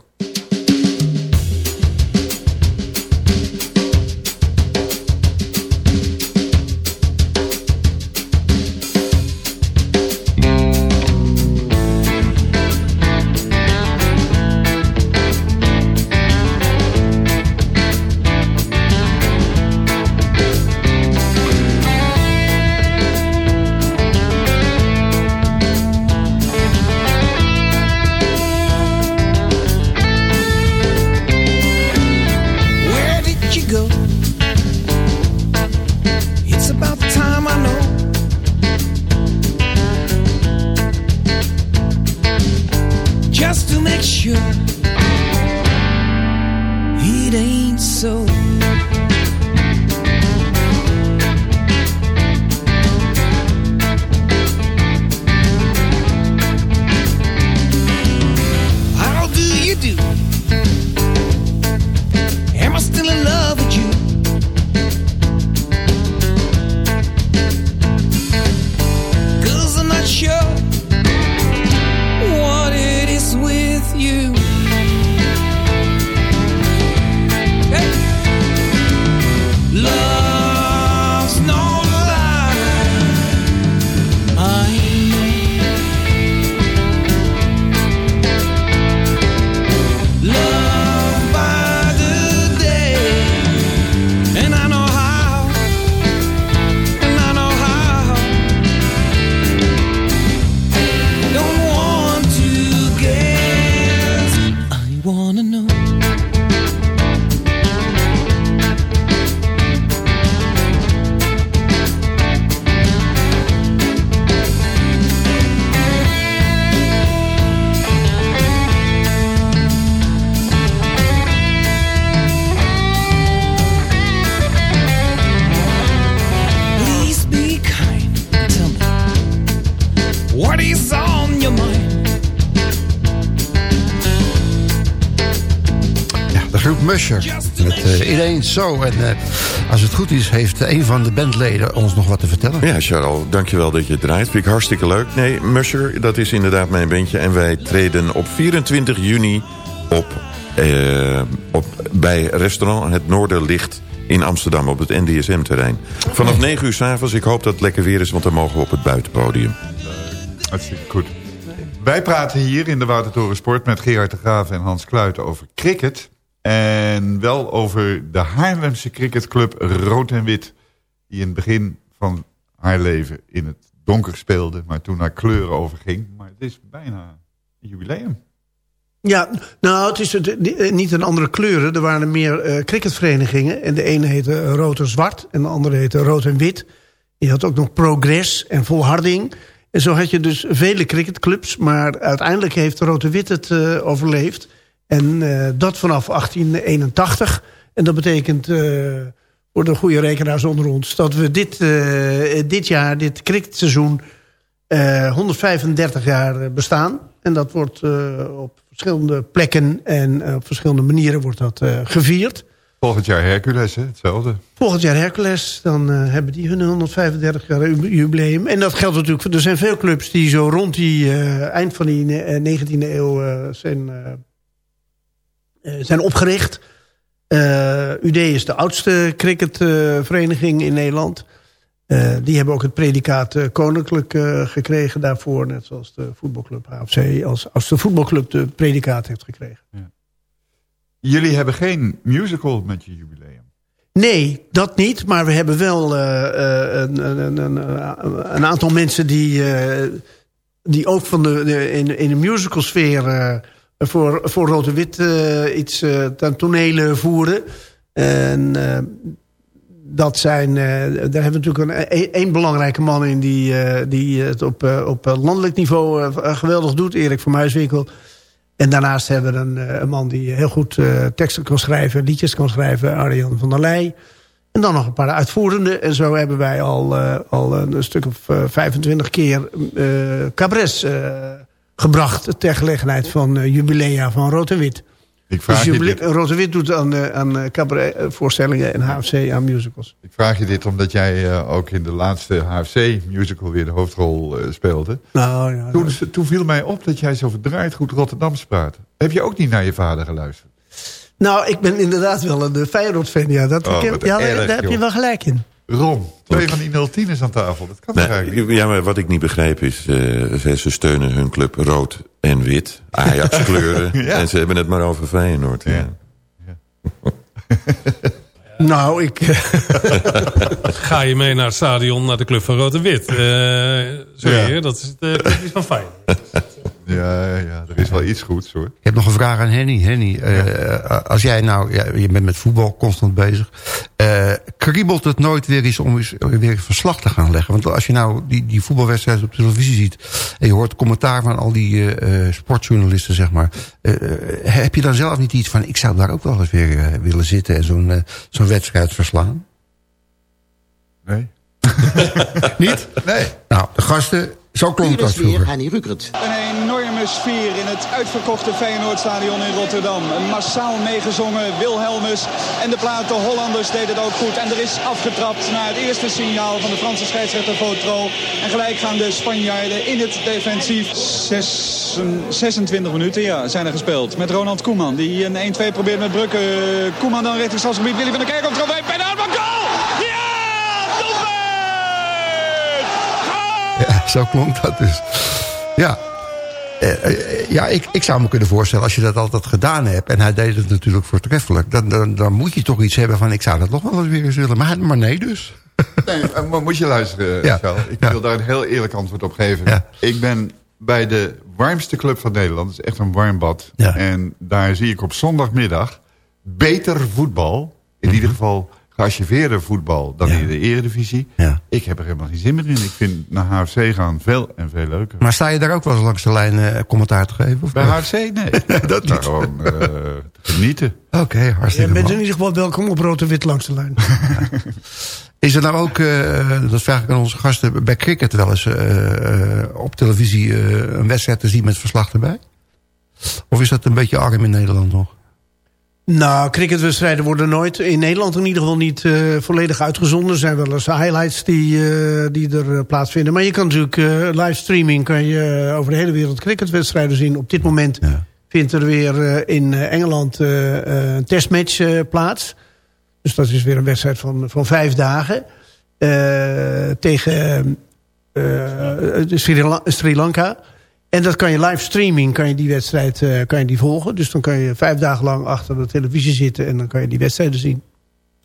Zo. En eh, als het goed is, heeft een van de bandleden ons nog wat te vertellen. Ja, Charles, dankjewel dat je het draait. Vind ik hartstikke leuk. Nee, Musher, dat is inderdaad mijn bandje. En wij treden op 24 juni op, eh, op, bij restaurant Het Noorderlicht in Amsterdam op het NDSM-terrein. Vanaf 9 uur s'avonds. Ik hoop dat het lekker weer is, want dan mogen we op het buitenpodium. Hartstikke goed. Wij praten hier in de Watertoren Sport met Gerard de Graaf en Hans Kluiten over cricket. En wel over de Haarlemse cricketclub Rood en Wit. Die in het begin van haar leven in het donker speelde. Maar toen naar kleuren overging. Maar het is bijna een jubileum. Ja, nou, het is ni- niet een andere kleuren. Er waren meer eh, cricketverenigingen. En de ene heette rood en zwart. En de andere heette rood en wit. Je had ook nog progress en volharding. En zo had je dus vele cricketclubs. Maar uiteindelijk heeft rood en wit het eh, overleefd. En eh, dat vanaf 1881. En dat betekent eh, voor de goede rekenaars onder ons... dat we dit, eh, dit jaar, dit cricketseizoen... eh 135 jaar bestaan. En dat wordt op verschillende plekken en op verschillende manieren wordt dat gevierd. Volgend jaar Hercules, hè? hetzelfde. Volgend jaar Hercules, dan hebben die hun 135 jaar jubileum. En dat geldt natuurlijk, voor- er zijn veel clubs die zo rond die eind van die eh, 19e eeuw zijn, zijn opgericht. Eh, UD is de oudste cricketvereniging in Nederland. Eh, die hebben ook het predicaat eh, koninklijk eh, gekregen daarvoor. Net zoals de voetbalclub HFC, als, als de voetbalclub de predicaat heeft gekregen. Jullie hebben geen musical met je jubileum. Nee, dat niet. Maar we hebben wel eh, eh, een, een, een, een aantal mensen die, eh, die ook van de, de, in, in de musicalsfeer eh, voor, voor Rood en Wit eh, iets eh ten tonele voeren. En eh, dat zijn, eh, daar hebben we natuurlijk een, één belangrijke man in... die, eh, die het op, eh, op landelijk niveau eh, geweldig doet, Erik van Muiswinkel. En daarnaast hebben we een, eh, een man die heel goed eh, teksten kan schrijven... liedjes kan schrijven, Arjan van der Leij. En dan nog een paar uitvoerende. En zo hebben wij al, eh, al een stuk of eh, 25 keer eh cabarets eh, gebracht... ter gelegenheid van eh, jubilea van Rood en Wit. Ik vraag Dus je Rood en Wit doet aan, eh, aan eh, cabaretvoorstellingen en HFC aan musicals. Ik vraag je dit omdat jij ook in de laatste HFC-musical weer de hoofdrol speelde. Nou, ja, toen, toen viel mij op dat jij zo verdraaid goed Rotterdams praat. Heb je ook niet naar je vader geluisterd? Nou, ik ben inderdaad wel een Feyenoord-fan. Ja, dat, Oh, ja, erg, daar heb je wel gelijk in. Ron, twee van die 010's aan tafel. Dat kan eigenlijk Nee, ja, maar wat ik niet begrijp is... eh, ze, steunen hun club rood en wit. Ajax kleuren. Ja. En ze hebben het maar over Feyenoord. Ja. Nou, ik... eh, Ga je mee naar het stadion, naar de club van Rood en Wit? Eh, sorry, dat is het uh, publiek van Feyenoord. Ja, ja, er is wel iets goeds hoor. Ik heb nog een vraag aan Henny. Henny, eh, als jij nou, ja, je bent met voetbal constant bezig. eh, kriebelt het nooit weer eens om eens weer verslag te gaan leggen? Want als je nou die, die voetbalwedstrijden op televisie ziet... en je hoort commentaar van al die eh, eh, sportjournalisten, zeg maar... eh, heb je dan zelf niet iets van... ik zou daar ook wel eens weer willen zitten en zo'n zo'n wedstrijd verslaan? Nee. niet? Nee. Nou, de gasten, zo klonk dat vroeger. Hanny Rukert. Een sfeer in het uitverkochte Feyenoordstadion in Rotterdam. Massaal meegezongen, Wilhelmus en de plaat De Hollanders deed het ook goed. En er is afgetrapt na het eerste signaal van de Franse scheidsrechter Votro. En gelijk gaan de Spanjaarden in het defensief. Zes, 26 minuten ja, zijn er gespeeld met Ronald Koeman. Die een 1-2 probeert met Brukke. Koeman dan richting stadsgebied. Willy van der Kerkhoff trofee. Bijna aan goal! Ja! Ja, zo klonk dat dus. Ja, ja ik, ik zou me kunnen voorstellen, als je dat altijd gedaan hebt... en hij deed het natuurlijk voortreffelijk... dan, dan, dan moet je toch iets hebben van... ik zou dat nog wel eens weer eens willen. Maar, maar nee dus. Nee, eh, maar moet je luisteren, Ja. Ik wil daar een heel eerlijk antwoord op geven. Ik ben bij de warmste club van Nederland. Het is echt een warm bad. En daar zie ik op zondagmiddag beter voetbal. In ieder geval gearchiveerde voetbal dan in de eredivisie. Ik heb er helemaal geen zin meer in. Ik vind naar HFC gaan veel en veel leuker. Maar sta je daar ook wel eens langs de lijn eh, commentaar te geven? Of Bij niet? HFC? Nee. dat niet. Gewoon eh, genieten. Oké, Je hartstikke bent mooi. in ieder geval welkom op rood en wit langs de lijn. Is er nou ook, eh, dat vraag ik aan onze gasten... bij cricket wel eens op televisie eh, een wedstrijd te zien met verslag erbij? Of is dat een beetje arm in Nederland nog? Nou, cricketwedstrijden worden nooit in Nederland in ieder geval niet eh, volledig uitgezonden. Er zijn wel eens highlights die, eh, die er eh, plaatsvinden. Maar je kan natuurlijk eh livestreaming kan je over de hele wereld cricketwedstrijden zien. Op dit moment vindt er weer in Engeland een testmatch plaats. Dus dat is weer een wedstrijd van, van vijf dagen. tegen Sri Lanka. En dat kan je live streaming, kan je die wedstrijd eh, kan je die volgen. Dus dan kan je vijf dagen lang achter de televisie zitten... en dan kan je die wedstrijden zien.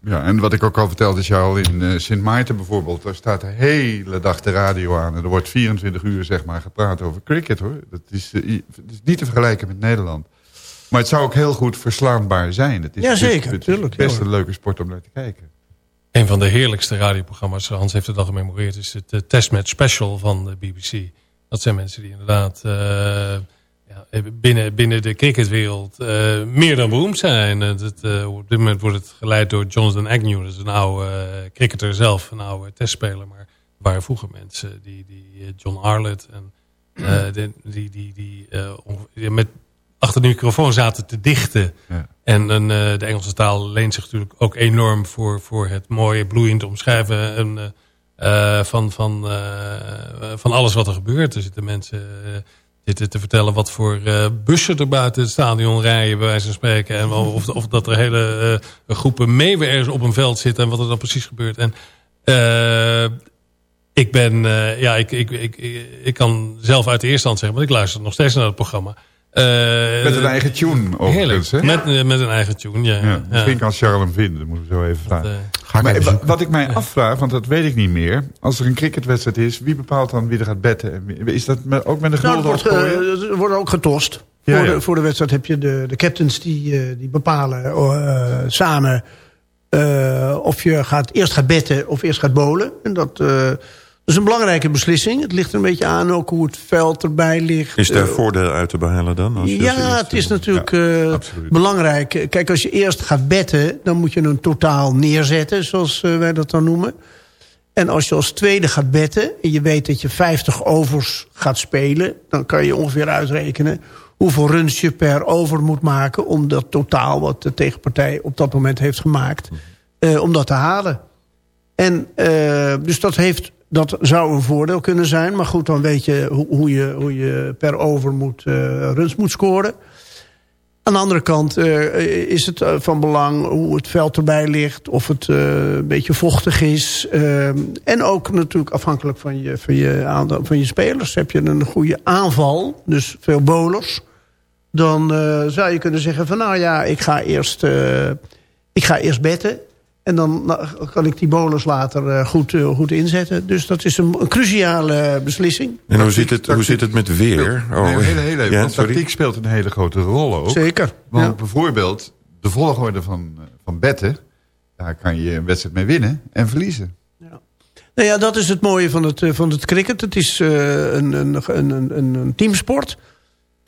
Ja, en wat ik ook al vertelde, Charles, in eh, Sint Maarten bijvoorbeeld... daar staat de hele dag de radio aan. En er wordt 24 uur zeg maar, gepraat over cricket, hoor. Dat is, eh, het is niet te vergelijken met Nederland. Maar het zou ook heel goed verslaanbaar zijn. Het is Ja, natuurlijk- zeker, Het is tuurlijk, best een leuke sport om naar te kijken. Een van de heerlijkste radioprogramma's, Hans heeft het al gememoreerd... is het uh, Testmatch Special van de BBC. Dat zijn mensen die inderdaad uh, ja, binnen, binnen de cricketwereld uh, meer dan beroemd zijn. Uh, op dit moment wordt het geleid door Jonathan Agnew. Dat is een oude cricketer zelf, een oude testspeler. Maar er waren vroeger mensen, die, die John Arlett... En, die, die, die, die met achter de microfoon zaten te dichten. Ja. En een, uh, de Engelse taal leent zich natuurlijk ook enorm voor, voor het mooie bloeiend omschrijven en, uh, van, van, uh, van alles wat er gebeurt. Er zitten mensen zitten te vertellen wat voor bussen er buiten het stadion rijden, bij wijze van spreken. En of, of dat er hele groepen meewerkers op een veld zitten en wat er dan precies gebeurt. En ik ben, ja, ik, ik, ik, ik, kan zelf uit de eerste hand zeggen, want ik luister nog steeds naar het programma. Uh, met een eigen tune overigens, hè? Met, met een eigen tune, ja. ja misschien kan Charles hem vinden, dat moeten we zo even vragen. Dat, uh, maar wat ik mij afvraag, want dat weet ik niet meer... als er een cricketwedstrijd is, wie bepaalt dan wie er gaat betten? Is dat ook met een gulden nou, wordt, uh, wordt ook getost. Ja, voor, ja. De, voor de wedstrijd heb je de, de captains die, die bepalen samen... eh, of je gaat, eerst gaat betten of eerst gaat bowlen. En dat, eh, dat is een belangrijke beslissing. Het ligt er een beetje aan ook hoe het veld erbij ligt. Is daar Eh, voordeel uit te behalen dan? Als je ja, het is natuurlijk eh, belangrijk. Kijk, als je eerst gaat betten, dan moet je een totaal neerzetten, zoals eh, wij dat dan noemen. En als je als tweede gaat betten en je weet dat je 50 overs gaat spelen... dan kan je ongeveer uitrekenen hoeveel runs je per over moet maken... om dat totaal wat de tegenpartij op dat moment heeft gemaakt, eh, om dat te halen. En dus dat, heeft, dat zou een voordeel kunnen zijn. Maar goed, dan weet je hoe, hoe, je, hoe je per over moet, eh, runs moet scoren. Aan de andere kant eh, is het eh, van belang hoe het veld erbij ligt. Of het een beetje vochtig is. En ook natuurlijk afhankelijk van je, van, je, aantal- van je spelers. Heb je een goede aanval, dus veel bowlers. Dan zou je kunnen zeggen van nou ja, ik ga eerst, ik ga eerst betten. En dan nou, kan ik die bowlers later eh, goed, eh, goed inzetten. Dus dat is een, een cruciale beslissing. En hoe zit het, hoe zit het met weer? Oh, Nee, heel, heel even, ja, want sorry. tactiek speelt een hele grote rol ook. Zeker, Want ja. bijvoorbeeld de volgorde van, van betten... daar kan je een wedstrijd mee winnen en verliezen. Nou ja, dat is het mooie van het, eh, van het cricket. Het is eh, een, een, een, een, een teamsport.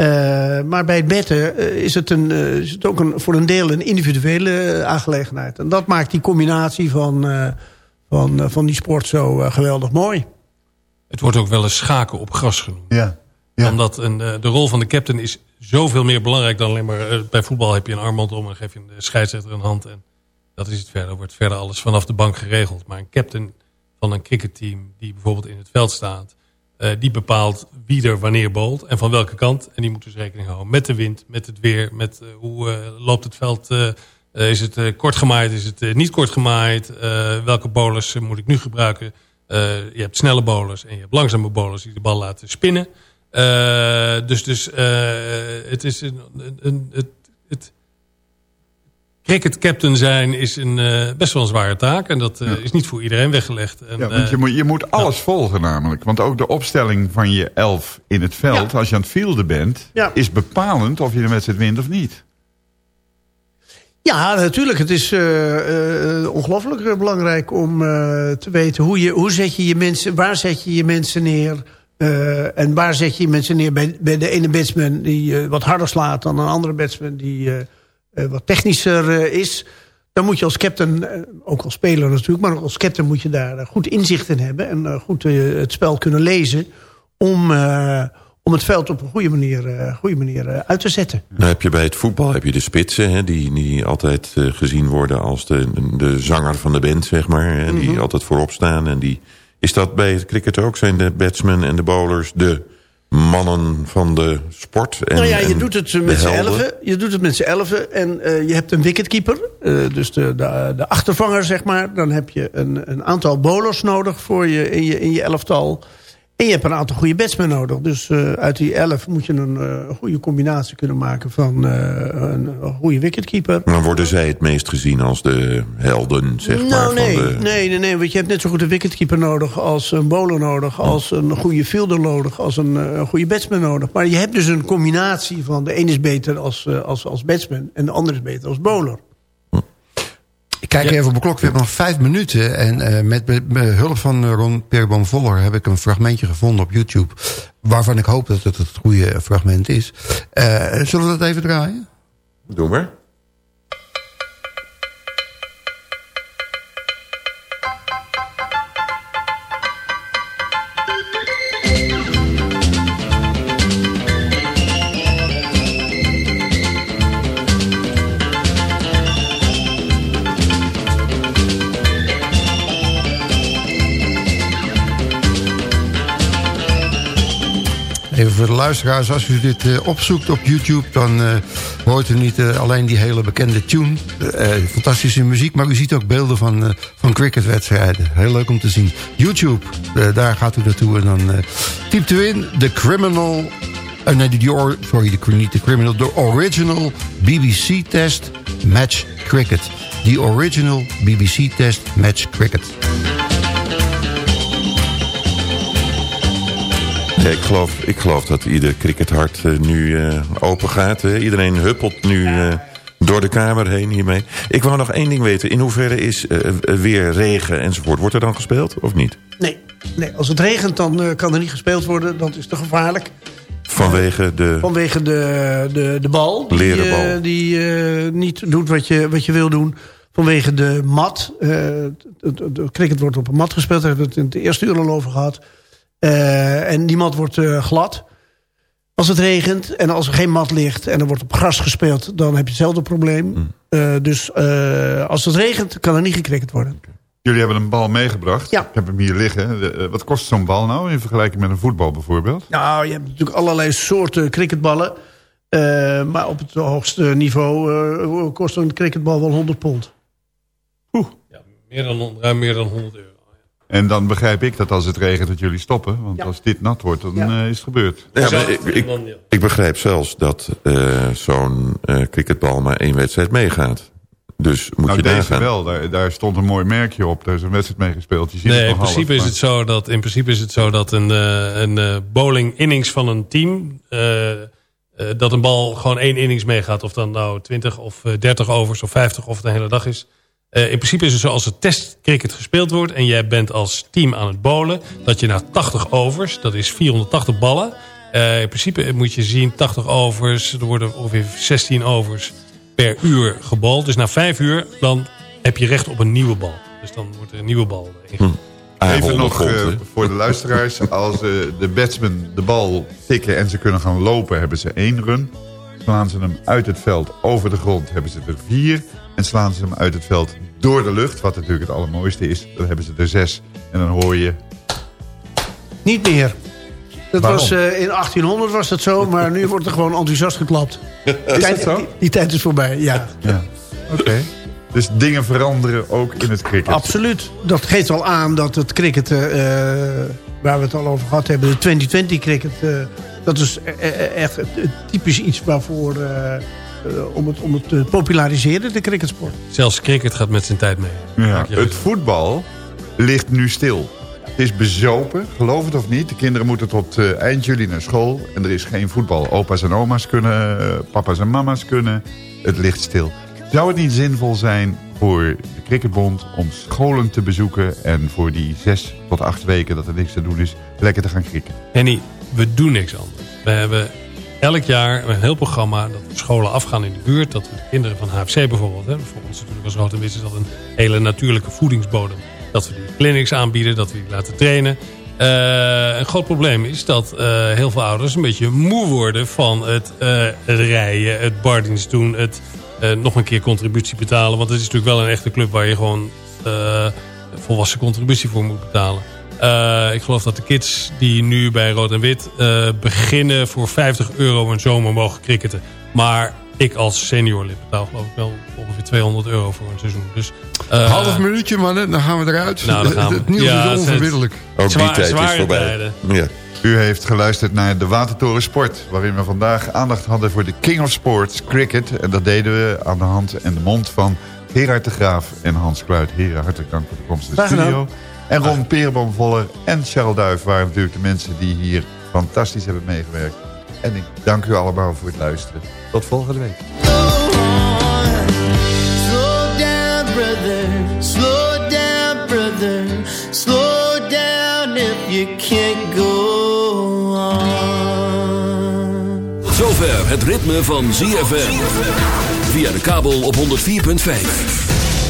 Eh, maar bij het betten eh, is, het een, eh, is het ook een, voor een deel een individuele aangelegenheid. En dat maakt die combinatie van, eh, van, van die sport zo geweldig mooi. Het wordt ook wel eens schaken op gras genoemd. Ja. Omdat een, eh, de rol van de captain is zoveel meer belangrijk dan alleen maar... bij voetbal heb je een armband om en geef je de scheidsrechter een hand. En dat is het verder. wordt verder alles vanaf de bank geregeld. Maar een captain van een cricketteam die bijvoorbeeld in het veld staat... eh, die bepaalt wie er wanneer bolt en van welke kant. En die moet dus rekening houden met de wind, met het weer... met eh, hoe eh, loopt het veld... is het kort gemaaid, is het niet kort gemaaid? Welke bowlers eh, moet ik nu gebruiken? Je hebt snelle bowlers en je hebt langzame bowlers die de bal laten spinnen. Dus dus het is een, een, een- het, het cricket captain zijn is een, eh, best wel een zware taak. En dat eh, is niet voor iedereen weggelegd. En, Ja, want je eh, moet, je moet alles volgen namelijk. Want ook de opstelling van je elf in het veld... als je aan het fielden bent... Ja. is bepalend of je de wedstrijd wint of niet. Ja, natuurlijk. Het is eh, eh, ongelooflijk belangrijk om eh, te weten hoe, je, hoe zet je je mensen, waar zet je je mensen neer. eh, en waar zet je je mensen neer bij, bij de ene batsman die wat harder slaat dan een andere batsman die wat technischer eh, is. Dan moet je als captain, eh, ook als speler natuurlijk, maar ook als captain moet je daar eh, goed inzicht in hebben. En eh, goed eh, het spel kunnen lezen om, eh, om het veld op een goede manier, eh, goede manier eh, uit te zetten. Dan heb je bij het voetbal heb je de spitsen, hè, die, die altijd eh, gezien worden als de, de zanger van de band, zeg maar. En die Mhm. altijd voorop staan. En die, is dat bij het cricket ook? Zijn de batsmen en de bowlers de mannen van de sport? En, nou ja, je doet het met z'n elfen. Je doet het met z'n elfen. En eh, je hebt een wicketkeeper. eh, dus de, de, de achtervanger, zeg maar. Dan heb je een, een aantal bowlers nodig voor je, in, je, in je elftal. En je hebt een aantal goede batsmen nodig. Dus eh, uit die elf moet je een eh, goede combinatie kunnen maken van eh, een, een goede wicketkeeper. Dan worden zij het meest gezien als de helden, zeg maar. nou, van nee, de... nee, nee, nee, want je hebt net zo goed een wicketkeeper nodig als een bowler nodig, als een goede fielder nodig, als een, goede batsman nodig. Maar je hebt dus een combinatie van de een is beter als, als, als batsman en de ander is beter als bowler. Kijk even op mijn klok, we hebben nog vijf minuten. En eh, met, met, met hulp van eh, Ron Perboom Voller heb ik een fragmentje gevonden op YouTube. Waarvan ik hoop dat het het goede fragment is. Eh, zullen we dat even draaien? Doe maar. Luisteraars, als u dit eh, opzoekt op YouTube... dan eh, hoort u niet eh, alleen die hele bekende tune. fantastische muziek, maar u ziet ook beelden van, van cricketwedstrijden. Heel leuk om te zien. YouTube, daar gaat u naartoe en dan typt u in... The Criminal... nee, sorry, de, niet de Criminal. De Original BBC Test Match Cricket. The Original BBC Test Match Cricket. Ja, ik, geloof, ik geloof dat ieder crickethart eh, nu eh, open gaat. hè. Iedereen huppelt nu eh, Door de kamer heen hiermee. Ik wou nog één ding weten. In hoeverre is weer regen enzovoort? Wordt er dan gespeeld of niet? Nee, nee als het regent dan kan er niet gespeeld worden. Dat is te gevaarlijk. Vanwege de... Vanwege de, de, de bal. Die, Leren bal. die niet doet wat je, wat je wil doen. Vanwege de mat. Het- het- het cricket wordt op een mat gespeeld. Daar hebben we het in het eerste uur al over gehad. Eh, en die mat wordt eh, glad. Als het regent en als er geen mat ligt... en er wordt op gras gespeeld, dan heb je hetzelfde probleem. Hmm. Eh, dus eh, als het regent, kan er niet gecricket worden. Jullie hebben een bal meegebracht. Ik heb hem hier liggen. De- wat kost zo'n bal nou in vergelijking met een voetbal bijvoorbeeld? Nou, je hebt natuurlijk allerlei soorten cricketballen. Eh, maar op het hoogste niveau eh, kost een cricketbal wel 100 pond. Meer dan, ruim meer dan 100 euro. En dan begrijp ik dat als het regent dat jullie stoppen. Want als dit nat wordt, dan eh, is het gebeurd. Ja, maar ik, ik, ik begrijp zelfs dat eh, zo'n eh, cricketbal maar één wedstrijd meegaat. Dus moet nou, je deze nagaan. wel. Daar, daar stond een mooi merkje op. Daar is een wedstrijd mee gespeeld. Je ziet Nee, het in principe, half, is het zo dat, in principe is het zo dat een, eh, een eh, bowling innings van een team... eh, eh, dat een bal gewoon één innings meegaat. Of dan nou 20 of eh, 30 overs of 50 of het een hele dag is. Eh, in principe is het zo als het testcricket gespeeld wordt... en jij bent als team aan het bowlen... dat je na 80 overs, dat is 480 ballen... eh, in principe moet je zien 80 overs... er worden ongeveer 16 overs per uur gebald. Dus na 5 uur dan heb je recht op een nieuwe bal. Dus dan wordt er een nieuwe bal ingezet. Even nog eh, voor de luisteraars. Als de batsmen de bal tikken en ze kunnen gaan lopen, hebben ze één run. Slaan ze hem uit het veld over de grond, hebben ze er vier. En slaan ze hem uit het veld door de lucht, wat natuurlijk het allermooiste is, dan hebben ze er zes. En dan hoor je... Niet meer. Dat Waarom? was, eh, in 1800 was dat zo, maar nu wordt er gewoon enthousiast geklapt. Is dat zo? Die, die tijd is voorbij, ja. Ja. Oké. Dus dingen veranderen ook in het cricket. Absoluut. Dat geeft wel aan dat het cricket, eh, eh, waar we het al over gehad hebben... de 2020 cricket, dat is e- e- echt eh, typisch iets waarvoor... eh, eh, om, het, om het te populariseren, de cricketsport. Zelfs cricket gaat met zijn tijd mee. Ja, het voetbal ligt nu stil. Het is bezopen, geloof het of niet. De kinderen moeten tot eh, eind juli naar school. En er is geen voetbal. Opa's en oma's kunnen, eh, papa's en mama's kunnen. Het ligt stil. Zou het niet zinvol zijn voor de cricketbond om scholen te bezoeken... en voor die zes tot acht weken dat er niks te doen is, lekker te gaan cricket? Henny, we doen niks anders. We hebben elk jaar een heel programma dat we scholen afgaan in de buurt. Dat we de kinderen van HFC bijvoorbeeld, hè, voor ons natuurlijk als Wit is dat een hele natuurlijke voedingsbodem. Dat we die clinics aanbieden, dat we die laten trainen. Eh, een groot probleem is dat eh, heel veel ouders een beetje moe worden van het, eh, het rijden, het bardienst doen, het nog een keer contributie betalen. Want het is natuurlijk wel een echte club waar je gewoon volwassen contributie voor moet betalen. Eh, ik geloof dat de kids die nu bij Rood en Wit eh, beginnen voor 50 euro een zomer mogen cricketen. Maar ik als seniorlid betaal geloof ik wel ongeveer 200 euro voor een seizoen. Dus, eh, Half minuutje, mannen, dan gaan we eruit. Nou, dan gaan we. Het nieuws Ja, is het- onverbiddelijk. Ook Zwaar- die tijd is voorbij. Ja. U heeft geluisterd naar de Watertoren Sport... waarin we vandaag aandacht hadden voor de King of Sports, cricket. En dat deden we aan de hand en de mond van Gerard de Graaf en Hans Kluit. Heren, hartelijk dank voor de komst in de studio. En Ron Perenboomvoller en Cheryl Duif waren natuurlijk de mensen die hier fantastisch hebben meegewerkt. En ik dank u allemaal voor het luisteren. Tot volgende week. Slow down, brother. Slow down, brother. Slow down if you can't go on. Zover het ritme van ZFM. Via de kabel op 104.5.